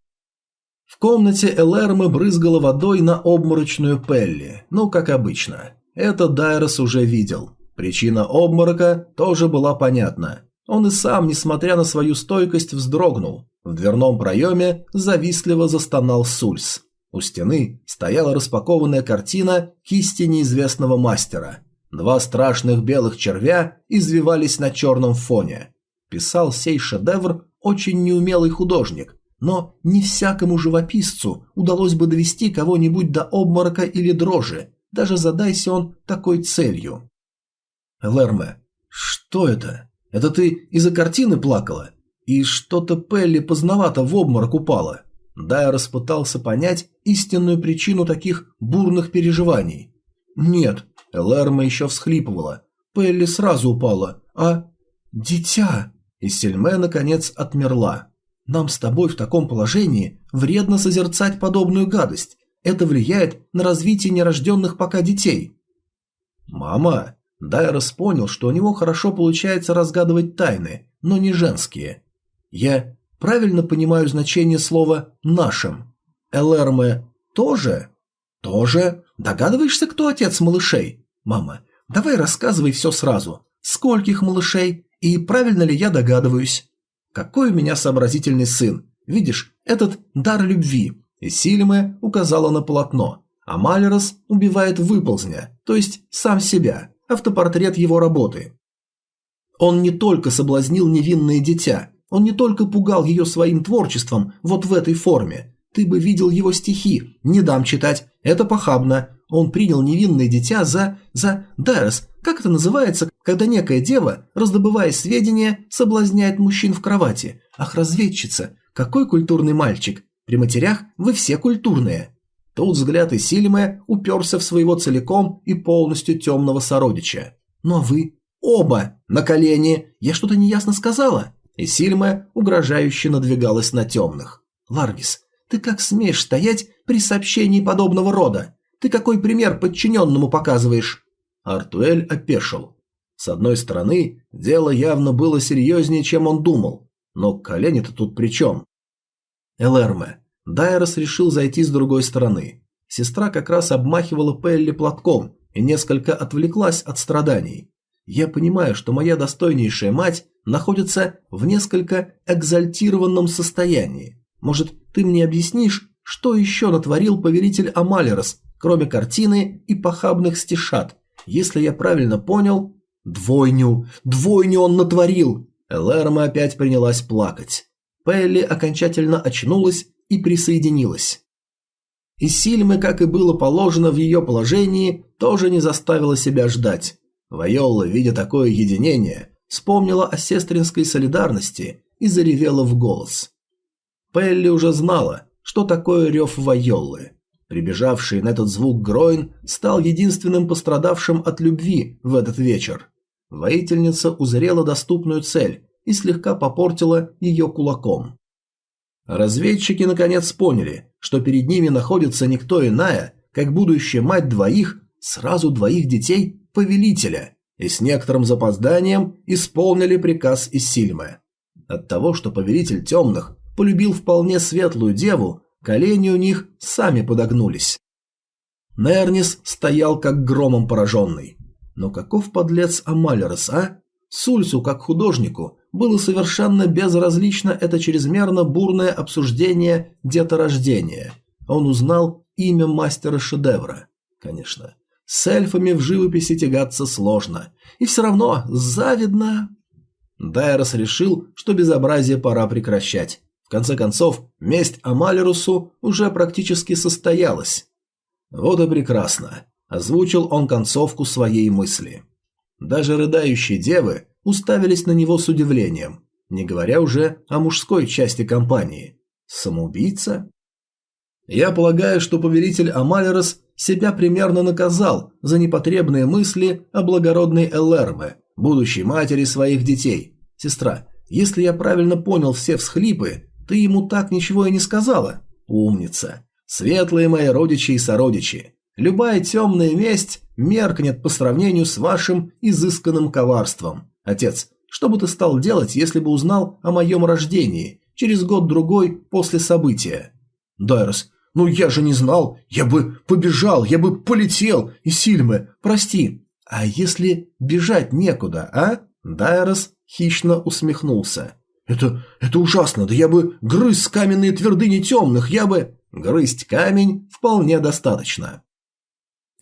S1: В комнате Элэрмы брызгала водой на обморочную Пелли, ну, как обычно. Это Дайрос уже видел. Причина обморока тоже была понятна. Он и сам, несмотря на свою стойкость, вздрогнул. В дверном проеме завистливо застонал Сульс. У стены стояла распакованная картина кисти неизвестного мастера. Два страшных белых червя извивались на черном фоне. Писал сей шедевр очень неумелый художник, но не всякому живописцу удалось бы довести кого-нибудь до обморока или дрожи, даже задайся он такой целью. Лерме, что это? Это ты из-за картины плакала? И что-то Пелли поздновато в обморок упала. Дайрос пытался понять истинную причину таких бурных переживаний. Нет, Лерма еще всхлипывала. Пелли сразу упала, а... Дитя! И Сельме, наконец, отмерла. Нам с тобой в таком положении вредно созерцать подобную гадость. Это влияет на развитие нерожденных пока детей. Мама, Дайрос понял, что у него хорошо получается разгадывать тайны, но не женские. Я правильно понимаю значение слова «нашим»? Элэрме тоже? Тоже? Догадываешься, кто отец малышей? Мама, давай рассказывай все сразу.
S2: Скольких малышей? И правильно ли я догадываюсь? Какой у меня сообразительный сын. Видишь, этот дар любви. И Сильме указала на полотно. А Малерос убивает выползня, то есть сам себя. Автопортрет его работы. Он не только соблазнил невинное дитя, он не только пугал ее своим творчеством вот в этой форме. Ты бы видел его стихи. Не дам читать. Это похабно. Он принял невинное дитя за... за... Дайрос, как это называется, когда некая дева, раздобывая сведения, соблазняет мужчин в кровати? Ах, разведчица, какой культурный мальчик. При матерях вы все культурные. Тут взгляд Исильме уперся в своего целиком и полностью темного сородича. А вы? Оба! На колени! Я что-то неясно сказала? Исильме угрожающе надвигалась на темных. Ларвис, ты как смеешь стоять при сообщении подобного рода? Ты какой пример подчиненному показываешь?» Артуэль опешил. С одной стороны, дело явно было серьезнее, чем он думал. Но колени-то тут при чем? Элэрме. Дайрос решил зайти с другой стороны. Сестра как раз обмахивала Пелли платком и несколько отвлеклась от страданий. Я понимаю, что моя достойнейшая мать находится в несколько экзальтированном состоянии. Может, ты мне объяснишь, что еще натворил повелитель Амалерос, кроме картины и похабных стишат? Если я правильно понял... Двойню! Двойню он натворил! Элэрма опять принялась плакать. Пелли окончательно очнулась и присоединилась. И Сильмы, как и было положено в ее положении, тоже не заставила себя ждать. Вайолла, видя такое единение, вспомнила о сестринской солидарности и заревела в голос. Пелли уже знала, что такое рев Вайоллы. Прибежавший на этот звук Гройн стал единственным пострадавшим от любви в этот вечер. Воительница узрела доступную цель и слегка попортила ее кулаком. Разведчики наконец поняли, что перед ними находится никто иная, как будущая мать двоих, сразу двоих детей повелителя, и с некоторым запозданием исполнили приказ из Сильмы. От того, что повелитель темных полюбил вполне светлую деву, колени у них сами подогнулись. Нернис стоял как громом пораженный. Но каков подлец Амалерс, а? Сульсу, как художнику, было совершенно безразлично это чрезмерно бурное обсуждение деторождения. Он узнал имя мастера шедевра. Конечно, с эльфами в живописи тягаться сложно. И все равно завидно. Дайрос решил, что безобразие пора прекращать. В конце концов, месть Амалерусу уже практически состоялась. Вот и прекрасно. Озвучил он концовку своей мысли. Даже рыдающие девы уставились на него с удивлением, не говоря уже о мужской части компании. Самоубийца? Я полагаю, что повелитель Амалерос себя примерно наказал за непотребные мысли о благородной Элэрме, будущей матери своих детей. Сестра, если я правильно понял все всхлипы, ты ему так ничего и не сказала? Умница. Светлые мои родичи и сородичи. Любая темная месть меркнет по сравнению с вашим изысканным коварством. Отец, что бы ты стал делать, если бы узнал о моем рождении, через год-другой после события? Дайрос, «Ну я же не знал, я бы побежал, я бы полетел, и Сильмы, прости. А если бежать некуда, а?» Дайрос хищно усмехнулся. «Это... это ужасно, да я бы грыз каменные твердыни темных, я бы...» «Грызть камень вполне достаточно».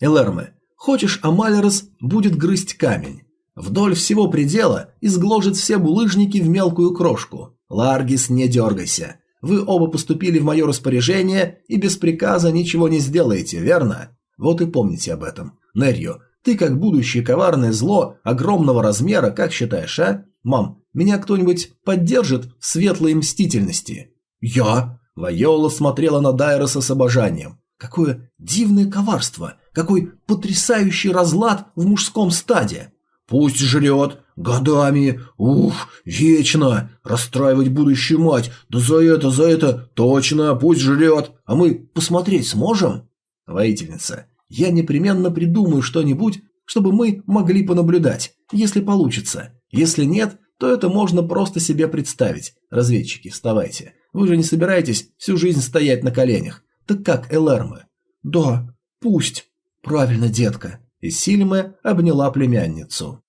S2: Элэрме, хочешь, Амалерос будет грызть камень. Вдоль всего предела изгложит все булыжники в мелкую крошку. Ларгис, не дергайся. Вы оба поступили в мое распоряжение и без приказа ничего не сделаете, верно? Вот и помните об этом. Нерью, ты как будущее коварное зло огромного размера, как считаешь, а? Мам, меня кто-нибудь поддержит в светлой мстительности? Я? Вайола смотрела на Дайроса с обожанием. Какое дивное коварство, какой потрясающий разлад в мужском стаде. Пусть жрет, Годами, ух, вечно, расстраивать будущую мать, да за это, за это, точно, пусть жрет, а мы посмотреть сможем? Воительница, я непременно придумаю что-нибудь, чтобы мы могли понаблюдать, если получится. Если нет, то это можно просто себе представить. Разведчики, вставайте. Вы же не собираетесь всю жизнь стоять на коленях. Так как, Элэрмы? Да, пусть. Правильно, детка. И Сильме обняла племянницу.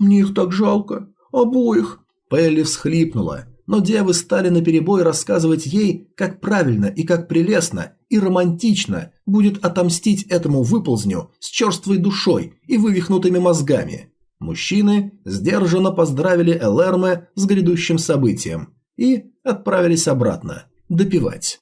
S2: Мне их так жалко. Обоих. Пелли всхлипнула, но девы стали наперебой рассказывать ей, как правильно и как прелестно и романтично будет отомстить этому выползню с черствой душой и вывихнутыми мозгами. Мужчины сдержанно поздравили Элэрме с грядущим событием и отправились обратно допивать.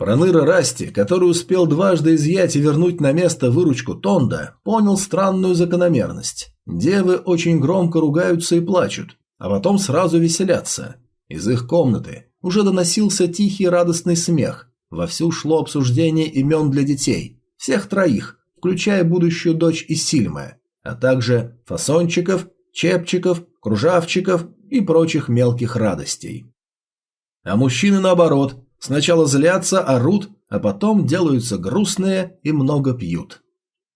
S2: Проныра Расти, который успел дважды изъять и вернуть на место выручку Тонда, понял странную закономерность. Девы очень громко ругаются и плачут, а потом сразу веселятся. Из их комнаты уже доносился тихий радостный смех. Вовсю шло обсуждение имен для детей, всех троих, включая будущую дочь Исильма, а также фасончиков, чепчиков, кружавчиков и прочих мелких радостей. А мужчины наоборот – Сначала злятся, орут, а потом делаются грустные и много пьют.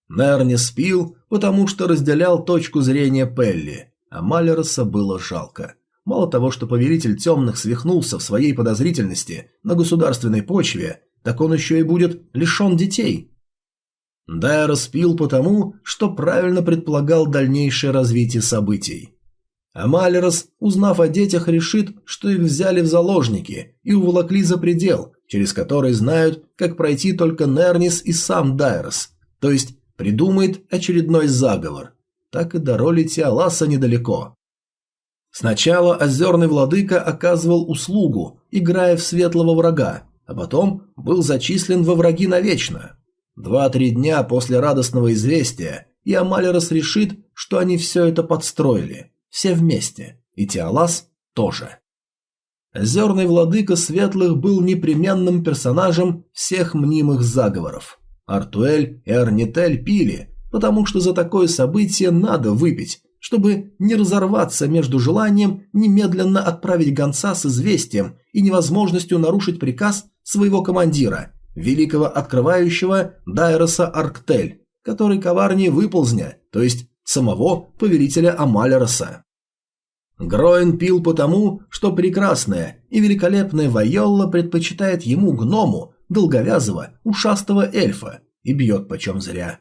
S2: Нер спил, потому что разделял точку зрения Пелли, а Малероса было жалко. Мало того, что повелитель темных свихнулся в своей подозрительности на государственной почве, так он еще и будет лишен детей. Дайра спил потому, что правильно предполагал дальнейшее развитие событий. А узнав о детях, решит, что их взяли в заложники и уволокли за предел, через который знают, как пройти только Нернис и сам Дайрос, то есть придумает очередной заговор. Так и до роли Тиаласа недалеко. Сначала озерный владыка оказывал услугу, играя в светлого врага, а потом был зачислен во враги навечно. Два-три дня после радостного известия и Амалерос решит, что они все это подстроили – все вместе. И Тиалас тоже. Озерный владыка светлых был непременным персонажем всех мнимых заговоров. Артуэль и Арнитель пили, потому что за такое событие надо выпить, чтобы не разорваться между желанием немедленно отправить гонца с известием и невозможностью нарушить приказ своего командира, великого открывающего Дайроса Арктель, который коварнее выползня, то есть самого повелителя Амалероса. Гроин пил потому, что прекрасная и великолепная Вайолла предпочитает ему гному, долговязого, ушастого эльфа, и бьет почем зря.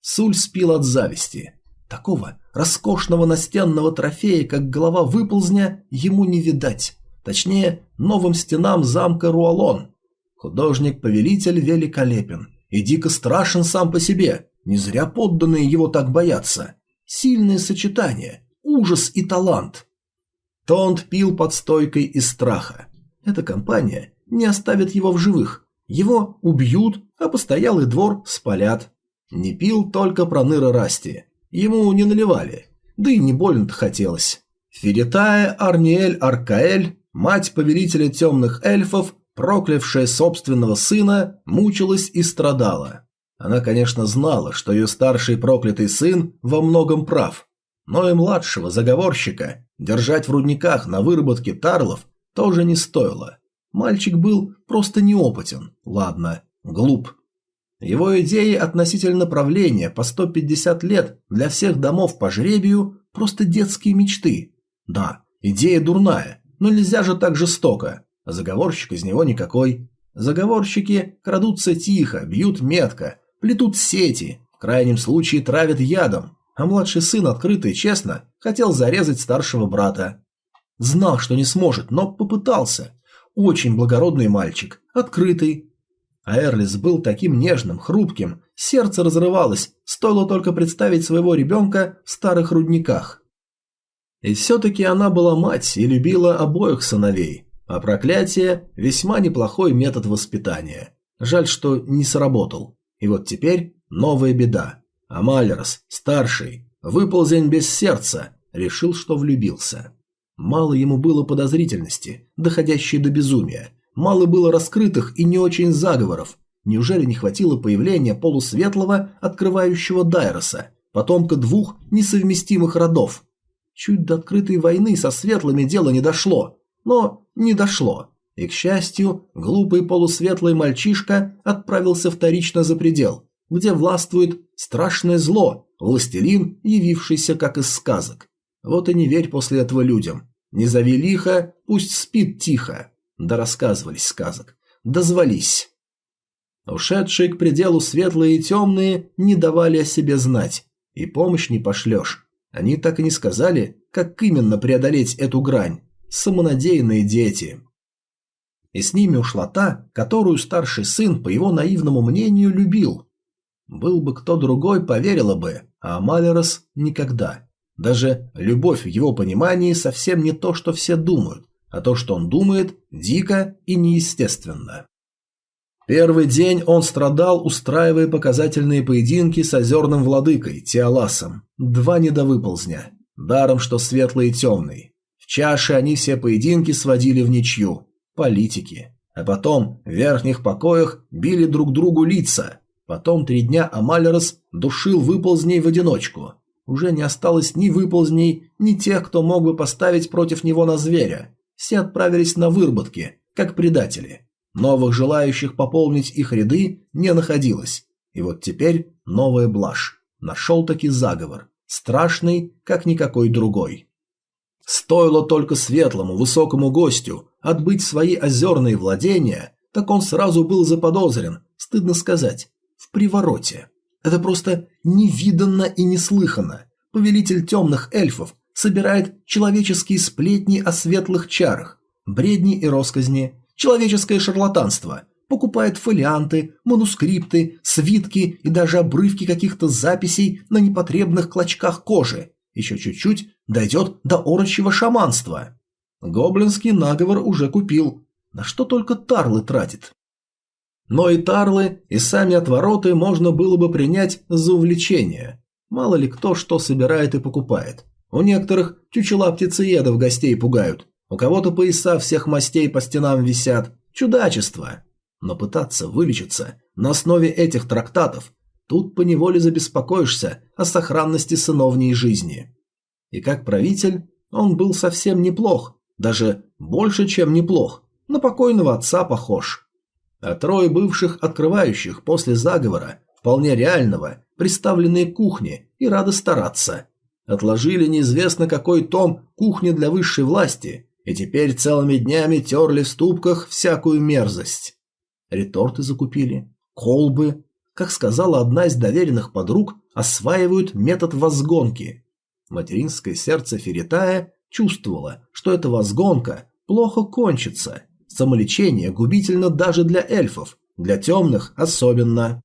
S2: Суль спил от зависти. Такого роскошного настенного трофея, как голова выползня, ему не видать. Точнее, новым стенам замка Руалон. Художник-повелитель великолепен и дико страшен сам по себе. Не зря подданные его так боятся. Сильное сочетание, ужас и талант – Тонт пил под стойкой из страха. Эта компания не оставит его в живых. Его убьют, а постоялый двор спалят. Не пил только проныра Расти. Ему не наливали. Да и не больно-то хотелось. Феритая Арниэль Аркаэль, мать повелителя темных эльфов, проклявшая собственного сына, мучилась и страдала. Она, конечно, знала, что ее старший проклятый сын во многом прав, но и младшего заговорщика Держать в рудниках на выработке тарлов тоже не стоило. Мальчик был просто неопытен, ладно, глуп. Его идеи относительно правления по 150 лет для всех домов по жребию – просто детские мечты. Да, идея дурная, но нельзя же так жестоко. Заговорщик из него никакой. Заговорщики крадутся тихо, бьют метко, плетут сети, в крайнем случае травят ядом, а младший сын открыто и честно хотел зарезать старшего брата. Знал, что не сможет, но попытался. Очень благородный мальчик, открытый. А Эрлис был таким нежным, хрупким, сердце разрывалось, стоило только представить своего ребенка в старых рудниках. И все-таки она была мать и любила обоих сыновей, а проклятие – весьма неплохой метод воспитания. Жаль, что не сработал. И вот теперь новая беда. Амалерс, старший, выползень без сердца, решил, что влюбился. Мало ему было подозрительности, доходящей до безумия. Мало было раскрытых и не очень заговоров. Неужели не хватило появления полусветлого, открывающего Дайроса, потомка двух несовместимых родов? Чуть до открытой войны со светлыми дело не дошло. Но не дошло. И, к счастью, глупый полусветлый мальчишка отправился вторично за предел, где властвует страшное зло, властелин, явившийся как из сказок. Вот и не верь после этого людям. Не зови лихо, пусть спит тихо. Да рассказывались сказок. Дозвались. Ушедшие к пределу светлые и темные не давали о себе знать. И помощь не пошлешь. Они так и не сказали, как именно преодолеть эту грань. Самонадеянные дети. И с ними ушла та, которую старший сын, по его наивному мнению, любил. Был бы кто другой, поверила бы, а Малерос никогда. Даже любовь в его понимании совсем не то, что все думают, а то, что он думает, дико и неестественно. Первый день он страдал, устраивая показательные поединки с озерным владыкой Тиаласом. Два недовыползня. Даром, что светлый и темный. В чаше они все поединки сводили в ничью. Политики. А потом в верхних покоях били друг другу лица. Потом три дня Амалерос душил выползней в одиночку. Уже не осталось ни выползней, ни тех, кто мог бы поставить против него на зверя. Все отправились на выработки, как предатели. Новых желающих пополнить их ряды не находилось. И вот теперь новая блажь. Нашел-таки заговор. Страшный, как никакой другой. Стоило только светлому, высокому гостю отбыть свои озерные владения, так он сразу был заподозрен, стыдно сказать, в привороте. Это просто невиданно и неслыханно. Повелитель темных эльфов собирает человеческие сплетни о светлых чарах, бредни и росказни, человеческое шарлатанство, покупает фолианты, манускрипты, свитки и даже обрывки каких-то записей на непотребных клочках кожи. Еще чуть-чуть дойдет до орочьего шаманства. Гоблинский наговор уже купил. На что только тарлы тратит. Но и тарлы, и сами отвороты можно было бы принять за увлечение. Мало ли кто что собирает и покупает. У некоторых чучела птицеедов гостей пугают, у кого-то пояса всех мастей по стенам висят. Чудачество. Но пытаться вылечиться на основе этих трактатов, тут поневоле забеспокоишься о сохранности сыновней жизни. И как правитель он был совсем неплох, даже больше, чем неплох, на покойного отца похож. А трое бывших открывающих после заговора, вполне реального, приставленные к кухне и рады стараться. Отложили неизвестно какой том кухни для высшей власти и теперь целыми днями терли в ступках всякую мерзость. Реторты закупили, колбы. Как сказала одна из доверенных подруг, осваивают метод возгонки. Материнское сердце Феритая чувствовало, что эта возгонка плохо кончится. Самолечение губительно даже для эльфов, для темных особенно.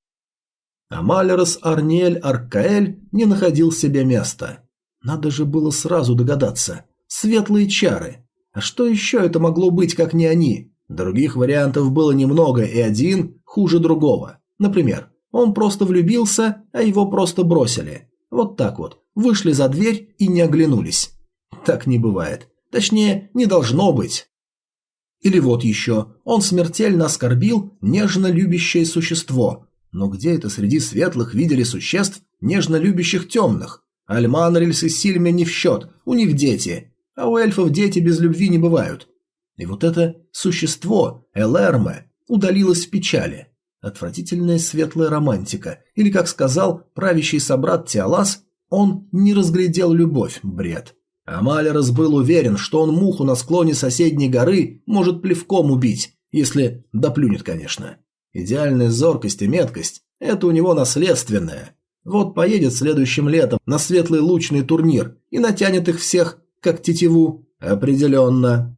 S2: А Малерос Арниэль Аркаэль не находил себе места. Надо же было сразу догадаться. Светлые чары. А что еще это могло быть, как не они? Других вариантов было немного, и один хуже другого. Например, он просто влюбился, а его просто бросили. Вот так вот. Вышли за дверь и не оглянулись. Так не бывает. Точнее, не должно быть. Или вот еще. Он смертельно оскорбил нежно любящее существо. Но где это среди светлых видели существ, нежно любящих темных? Альманрельс и Сильме не в счет, у них дети. А у эльфов дети без любви не бывают. И вот это существо, Элэрме, удалилось в печали. Отвратительная светлая романтика. Или, как сказал правящий собрат Тиалас, он не разглядел любовь, бред. Амалерос был уверен, что он муху на склоне соседней горы может плевком убить, если доплюнет, конечно. Идеальная зоркость и меткость – это у него наследственное. Вот поедет следующим летом на светлый лучный турнир и натянет их всех как тетиву, определенно.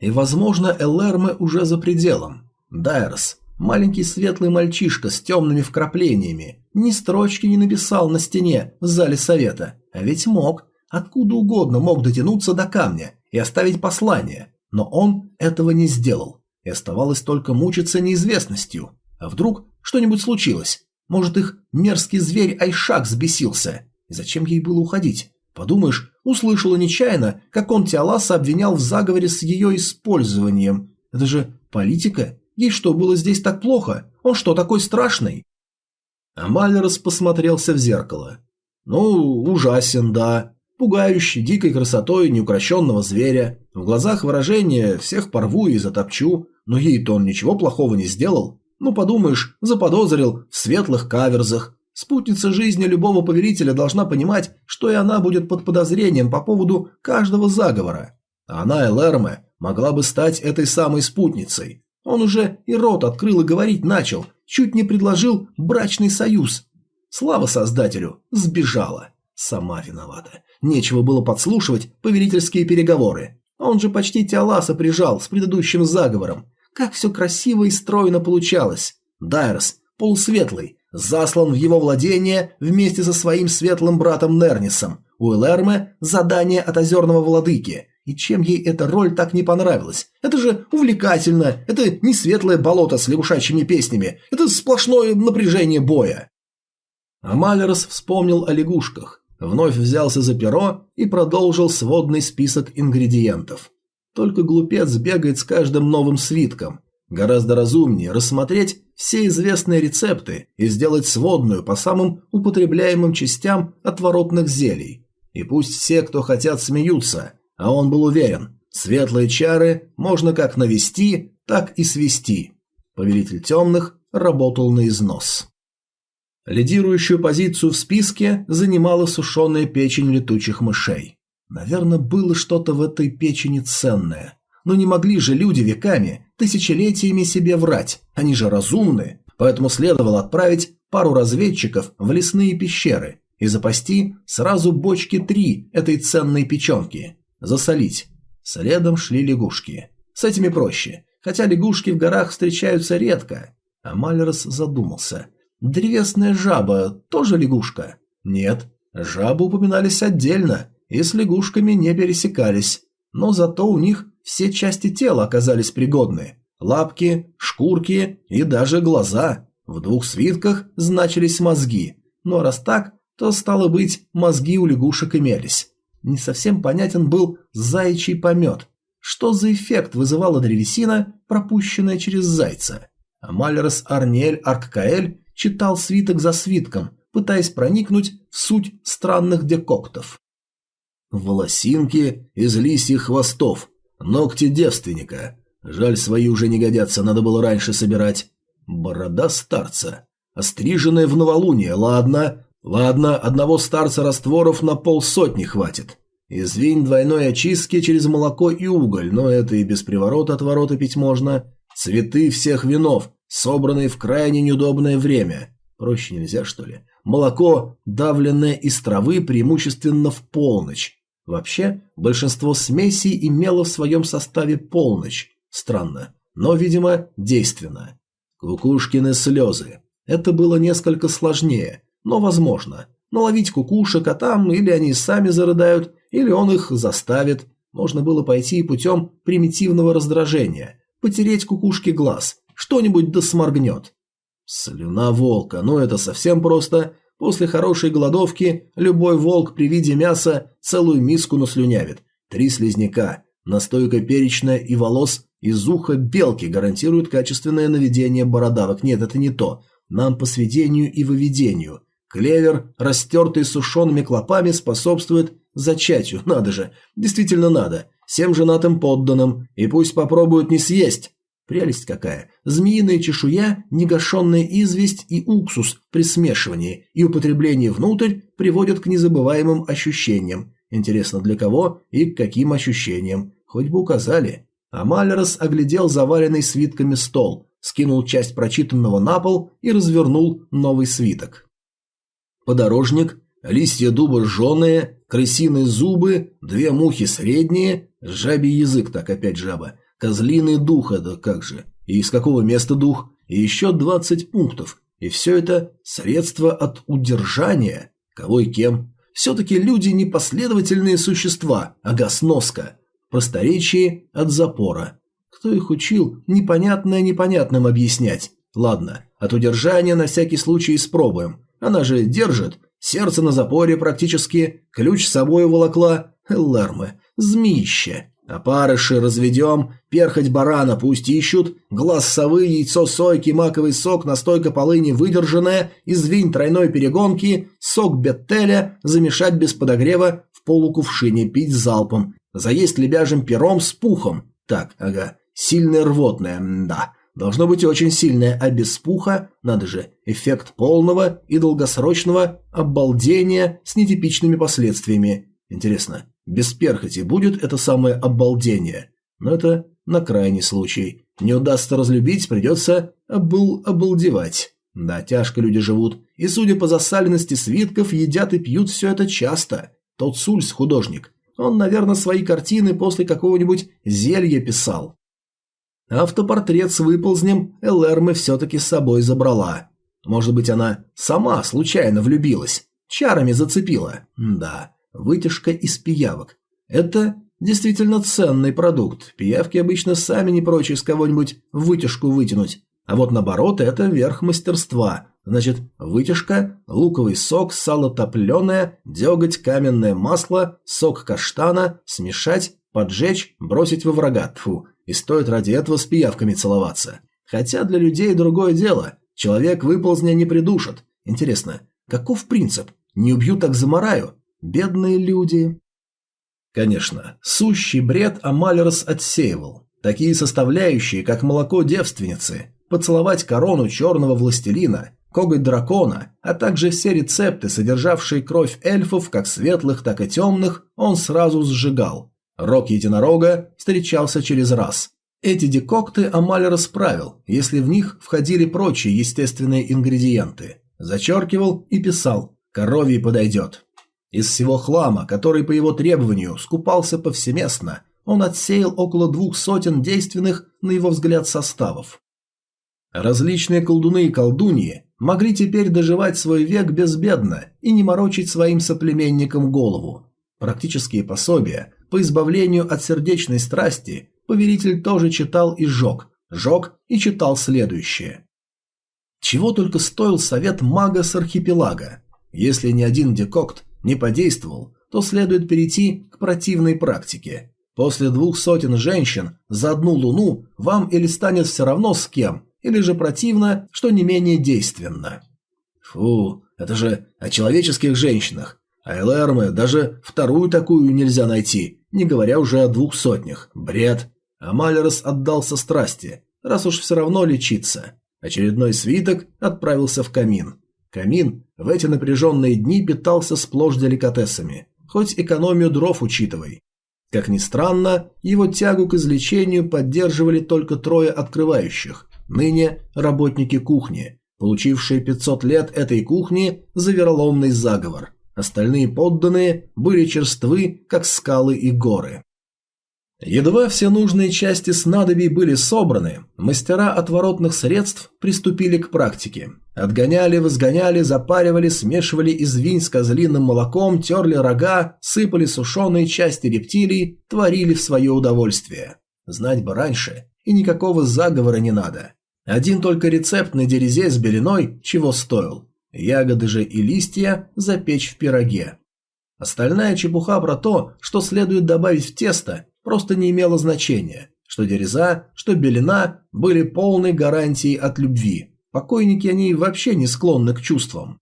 S2: И, возможно, Элэрме уже за пределом. Дайрос, маленький светлый мальчишка с темными вкраплениями, ни строчки не написал на стене в зале совета, а ведь мог, откуда угодно мог дотянуться до камня и оставить послание, но он этого не сделал, и оставалось только мучиться неизвестностью. А вдруг что-нибудь случилось? Может, их мерзкий зверь Айшак взбесился? И зачем ей было уходить? Подумаешь, услышала нечаянно, как он Тиаласа обвинял в заговоре с ее использованием. Это же политика. Ей что, было здесь так плохо? Он что, такой страшный? Амалерос посмотрелся в зеркало. Ну, ужасен, да. Пугающий, дикой красотой неукрощенного зверя. В глазах выражение «всех порву и затопчу», но ей-то он ничего плохого не сделал. Ну, подумаешь, заподозрил в светлых каверзах, Спутница жизни любого повелителя должна понимать, что и она будет под подозрением по поводу каждого заговора. А она, Элэрме, могла бы стать этой самой спутницей. Он уже и рот открыл и говорить начал, чуть не предложил брачный союз. Слава создателю, сбежала. Сама виновата. Нечего было подслушивать повелительские переговоры. Он же почти Теоласа прижал с предыдущим заговором. Как все красиво и стройно получалось. Дайрос, полусветлый, заслан в его владение вместе со своим светлым братом Нернисом. У Элэрме задание от озерного владыки. И чем ей эта роль так не понравилась? Это же увлекательно, это не светлое болото с лягушачьими песнями, это сплошное напряжение боя. А Малерос вспомнил о лягушках, вновь взялся за перо и продолжил сводный список ингредиентов. Только глупец бегает с каждым новым свитком. Гораздо разумнее рассмотреть все известные рецепты и сделать сводную по самым употребляемым частям отворотных зелий. И пусть все, кто хотят, смеются, а он был уверен, светлые чары можно как навести, так и свести. Повелитель темных работал на износ. Лидирующую позицию в списке занимала сушеная печень летучих мышей. Наверное, было что-то в этой печени ценное. Но не могли же люди веками, тысячелетиями себе врать. Они же разумны. Поэтому следовало отправить пару разведчиков в лесные пещеры и запасти сразу бочки три этой ценной печенки. Засолить. Следом шли лягушки. С этими проще, хотя лягушки в горах встречаются редко. А Мальрос задумался. Древесная жаба тоже лягушка? Нет, жабы упоминались отдельно и с лягушками не пересекались. Но зато у них все части тела оказались пригодны. Лапки, шкурки и даже глаза. В двух свитках значились мозги. Но раз так, то стало быть, мозги у лягушек имелись. Не совсем понятен был заячий помет. Что за эффект вызывала древесина, пропущенная через зайца? Амалерос Арниэль Арккаэль читал свиток за свитком, пытаясь проникнуть в суть странных декоктов. Волосинки из лисьих хвостов, ногти девственника. Жаль, свои уже не годятся, надо было раньше собирать. Борода старца. Остриженная в новолуние, ладно, Ладно, одного старца растворов на полсотни хватит. Извинь двойной очистки через молоко и уголь, но это и без приворота отворота пить можно. Цветы всех винов, собранные в крайне неудобное время. Проще нельзя, что ли? Молоко, давленное из травы преимущественно в полночь. Вообще, большинство смесей имело в своем составе полночь. Странно, но, видимо, действенно. Кукушкины слезы. Это было несколько сложнее, но возможно. Наловить кукушек, а там или они сами зарыдают, или он их заставит. Можно было пойти путем примитивного раздражения. Потереть кукушке глаз. Что-нибудь да сморгнет. Слюна волка. Ну это совсем просто. После хорошей голодовки любой волк при виде мяса целую миску наслюнявит. Три слизняка. Настойка перечная и волос из уха белки гарантирует качественное наведение бородавок. Нет, это не то. Нам по сведению и выведению – Клевер, растертый сушеными клопами, способствует зачатию. Надо же, действительно надо. Всем женатым подданным. И пусть попробуют не съесть. Прелесть какая. Змеиная чешуя, негашенная известь и уксус при смешивании и употреблении внутрь приводят к незабываемым ощущениям. Интересно, для кого и к каким ощущениям. Хоть бы указали. Амалерос оглядел заваленный свитками стол, скинул часть прочитанного на пол и развернул новый свиток. Подорожник, листья дуба жженые, крысиные зубы, две мухи средние, жабий язык, так опять жаба, козлиный дух, это как же, и из какого места дух, и еще 20 пунктов, и все это средства от удержания, кого и кем. Все-таки люди непоследовательные существа, ага, сноска. Просторечие от запора. Кто их учил, непонятное непонятным объяснять. Ладно, от удержания на всякий случай испробуем. Она же держит. Сердце на запоре практически. Ключ с собой волокла. Лермы. Змеище. Опарыши разведем. Перхоть барана пусть ищут. Глаз совы, яйцо сойки, маковый сок, настойка полыни выдержанная. Извинь тройной перегонки. Сок беттеля. Замешать без подогрева. В полукувшине пить залпом. Заесть лебяжим пером с пухом. Так, ага. Сильное рвотное, да. Должно быть очень сильное, а без пуха, надо же, эффект полного и долгосрочного обалдения с нетипичными последствиями. Интересно, без перхоти будет это самое обалдение? Но это на крайний случай. Не удастся разлюбить, придется обыл обалдевать. Да, тяжко люди живут, и, судя по засаленности свитков, едят и пьют все это часто. Тот Сульс, художник, он, наверное, свои картины после какого-нибудь зелья писал. Автопортрет с выползнем Элэрмы все-таки с собой забрала. Может быть, она сама случайно влюбилась, чарами зацепила. Да, вытяжка из пиявок. Это действительно ценный продукт. Пиявки обычно сами не прочь из кого-нибудь вытяжку вытянуть. А вот наоборот, это верх мастерства. Значит, вытяжка, луковый сок, сало топленое, деготь, каменное масло, сок каштана, смешать, поджечь, бросить во врага. Тфу, и стоит ради этого с пиявками целоваться. Хотя для людей другое дело. Человек выползня не придушит. Интересно, каков принцип? Не убью, так замораю. Бедные люди. Конечно, сущий бред Амалерс отсеивал. Такие составляющие, как молоко девственницы, поцеловать корону черного властелина, коготь дракона, а также все рецепты, содержавшие кровь эльфов, как светлых, так и темных, он сразу сжигал. Рог единорога встречался через раз. Эти декокты Амаль расправил, если в них входили прочие естественные ингредиенты. Зачеркивал и писал «коровий подойдет». Из всего хлама, который по его требованию скупался повсеместно, он отсеял около двух сотен действенных, на его взгляд, составов. Различные колдуны и колдуньи могли теперь доживать свой век безбедно и не морочить своим соплеменникам голову. Практические пособия по избавлению от сердечной страсти повелитель тоже читал и жег, жег и читал следующее. Чего только стоил совет мага с архипелага. Если ни один декокт не подействовал, то следует перейти к противной практике. После двух сотен женщин за одну луну вам или станет все равно с кем, или же противно, что не менее действенно. Фу, это же о человеческих женщинах. А Элэрмы даже вторую такую нельзя найти, не говоря уже о двух сотнях. Бред. А Малерос отдался страсти, раз уж все равно лечиться. Очередной свиток отправился в камин. Камин в эти напряженные дни питался сплошь деликатесами, хоть экономию дров учитывай. Как ни странно, его тягу к излечению поддерживали только трое открывающих, ныне работники кухни, получившие 500 лет этой кухни за вероломный заговор. Остальные подданные были черствы, как скалы и горы. Едва все нужные части снадобий были собраны, мастера отворотных средств приступили к практике. Отгоняли, возгоняли, запаривали, смешивали извинь с козлиным молоком, терли рога, сыпали сушеные части рептилий, творили в свое удовольствие. Знать бы раньше, и никакого заговора не надо. Один только рецепт на дерезе с белиной чего стоил. Ягоды же и листья запечь в пироге. Остальная чепуха про то, что следует добавить в тесто, просто не имела значения. Что дереза, что белина были полной гарантией от любви. Покойники они вообще не склонны к чувствам.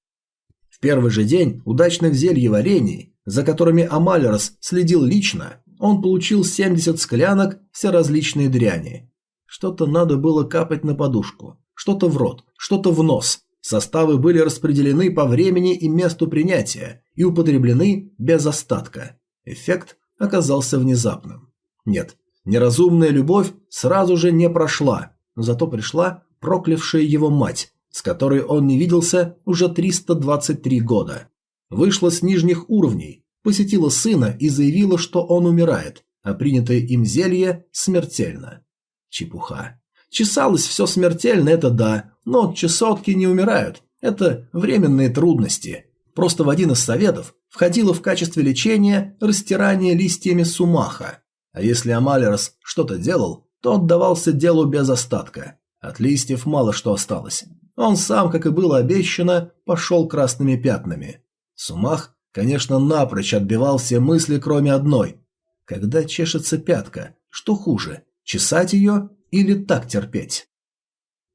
S2: В первый же день удачных зелье варений, за которыми Амалерос следил лично, он получил 70 склянок все различные дряни. Что-то надо было капать на подушку, что-то в рот, что-то в нос. Составы были распределены по времени и месту принятия и употреблены без остатка. Эффект оказался внезапным. Нет, неразумная любовь сразу же не прошла, но зато пришла проклявшая его мать, с которой он не виделся уже 323 года. Вышла с нижних уровней, посетила сына и заявила, что он умирает, а принятое им зелье смертельно. Чепуха. Чесалось все смертельно, это да, но чесотки не умирают. Это временные трудности. Просто в один из советов входило в качестве лечения растирание листьями сумаха. А если Амалерос что-то делал, то отдавался делу без остатка. От листьев мало что осталось. Он сам, как и было обещано, пошел красными пятнами. Сумах, конечно, напрочь отбивал все мысли, кроме одной. Когда чешется пятка, что хуже, Чесать ее или так терпеть?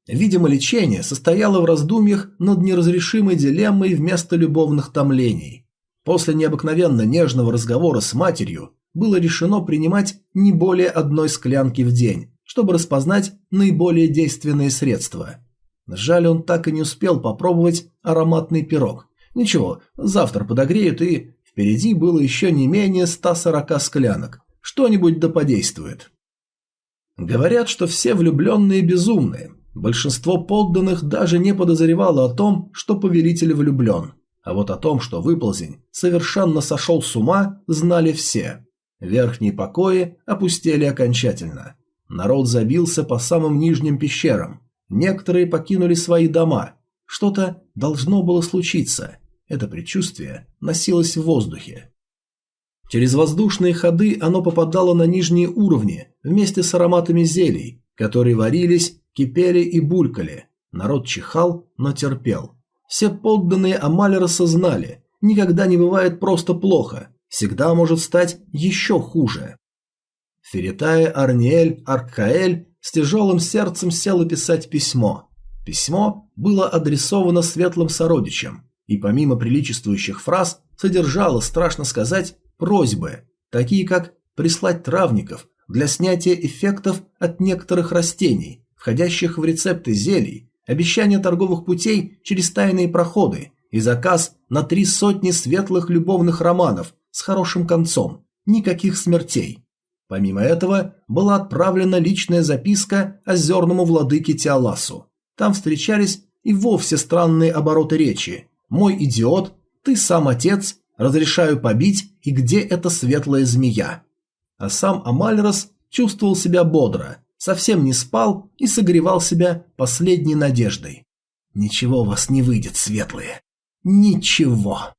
S2: Видимо, лечение состояло в раздумьях над неразрешимой дилеммой вместо любовных томлений. После необыкновенно нежного разговора с матерью было решено принимать не более одной склянки в день, чтобы распознать наиболее действенные средства. Жаль, он так и не успел попробовать ароматный пирог. Ничего, завтра подогреют и... Впереди было еще не менее 140 склянок. Что-нибудь да подействует. Говорят, что все влюбленные безумные. Большинство подданных даже не подозревало о том, что повелитель влюблен. А вот о том, что выползень совершенно сошел с ума, знали все. Верхние покои опустели окончательно. Народ забился по самым нижним пещерам. Некоторые покинули свои дома. Что-то должно было случиться. Это предчувствие носилось в воздухе. Через воздушные ходы оно попадало на нижние уровни вместе с ароматами зелий, которые варились, кипели и булькали. Народ чихал, но терпел. Все подданные Амалероса знали, никогда не бывает просто плохо, всегда может стать еще хуже. Феритая Арниэль Аркаэль с тяжелым сердцем села писать письмо. Письмо было адресовано светлым сородичам, и помимо приличествующих фраз содержало, страшно сказать, просьбы, такие как прислать травников для снятия эффектов от некоторых растений, входящих в рецепты зелий, обещание торговых путей через тайные проходы и заказ на три сотни светлых любовных романов с хорошим концом, никаких смертей. Помимо этого была отправлена личная записка озерному владыке Тиаласу. Там встречались и вовсе странные обороты речи. «Мой идиот», «Ты сам отец», «Разрешаю побить» и «Где эта светлая змея?». А сам Амальрос чувствовал себя бодро, совсем не спал и согревал себя последней надеждой. «Ничего у вас не выйдет, светлые. Ничего».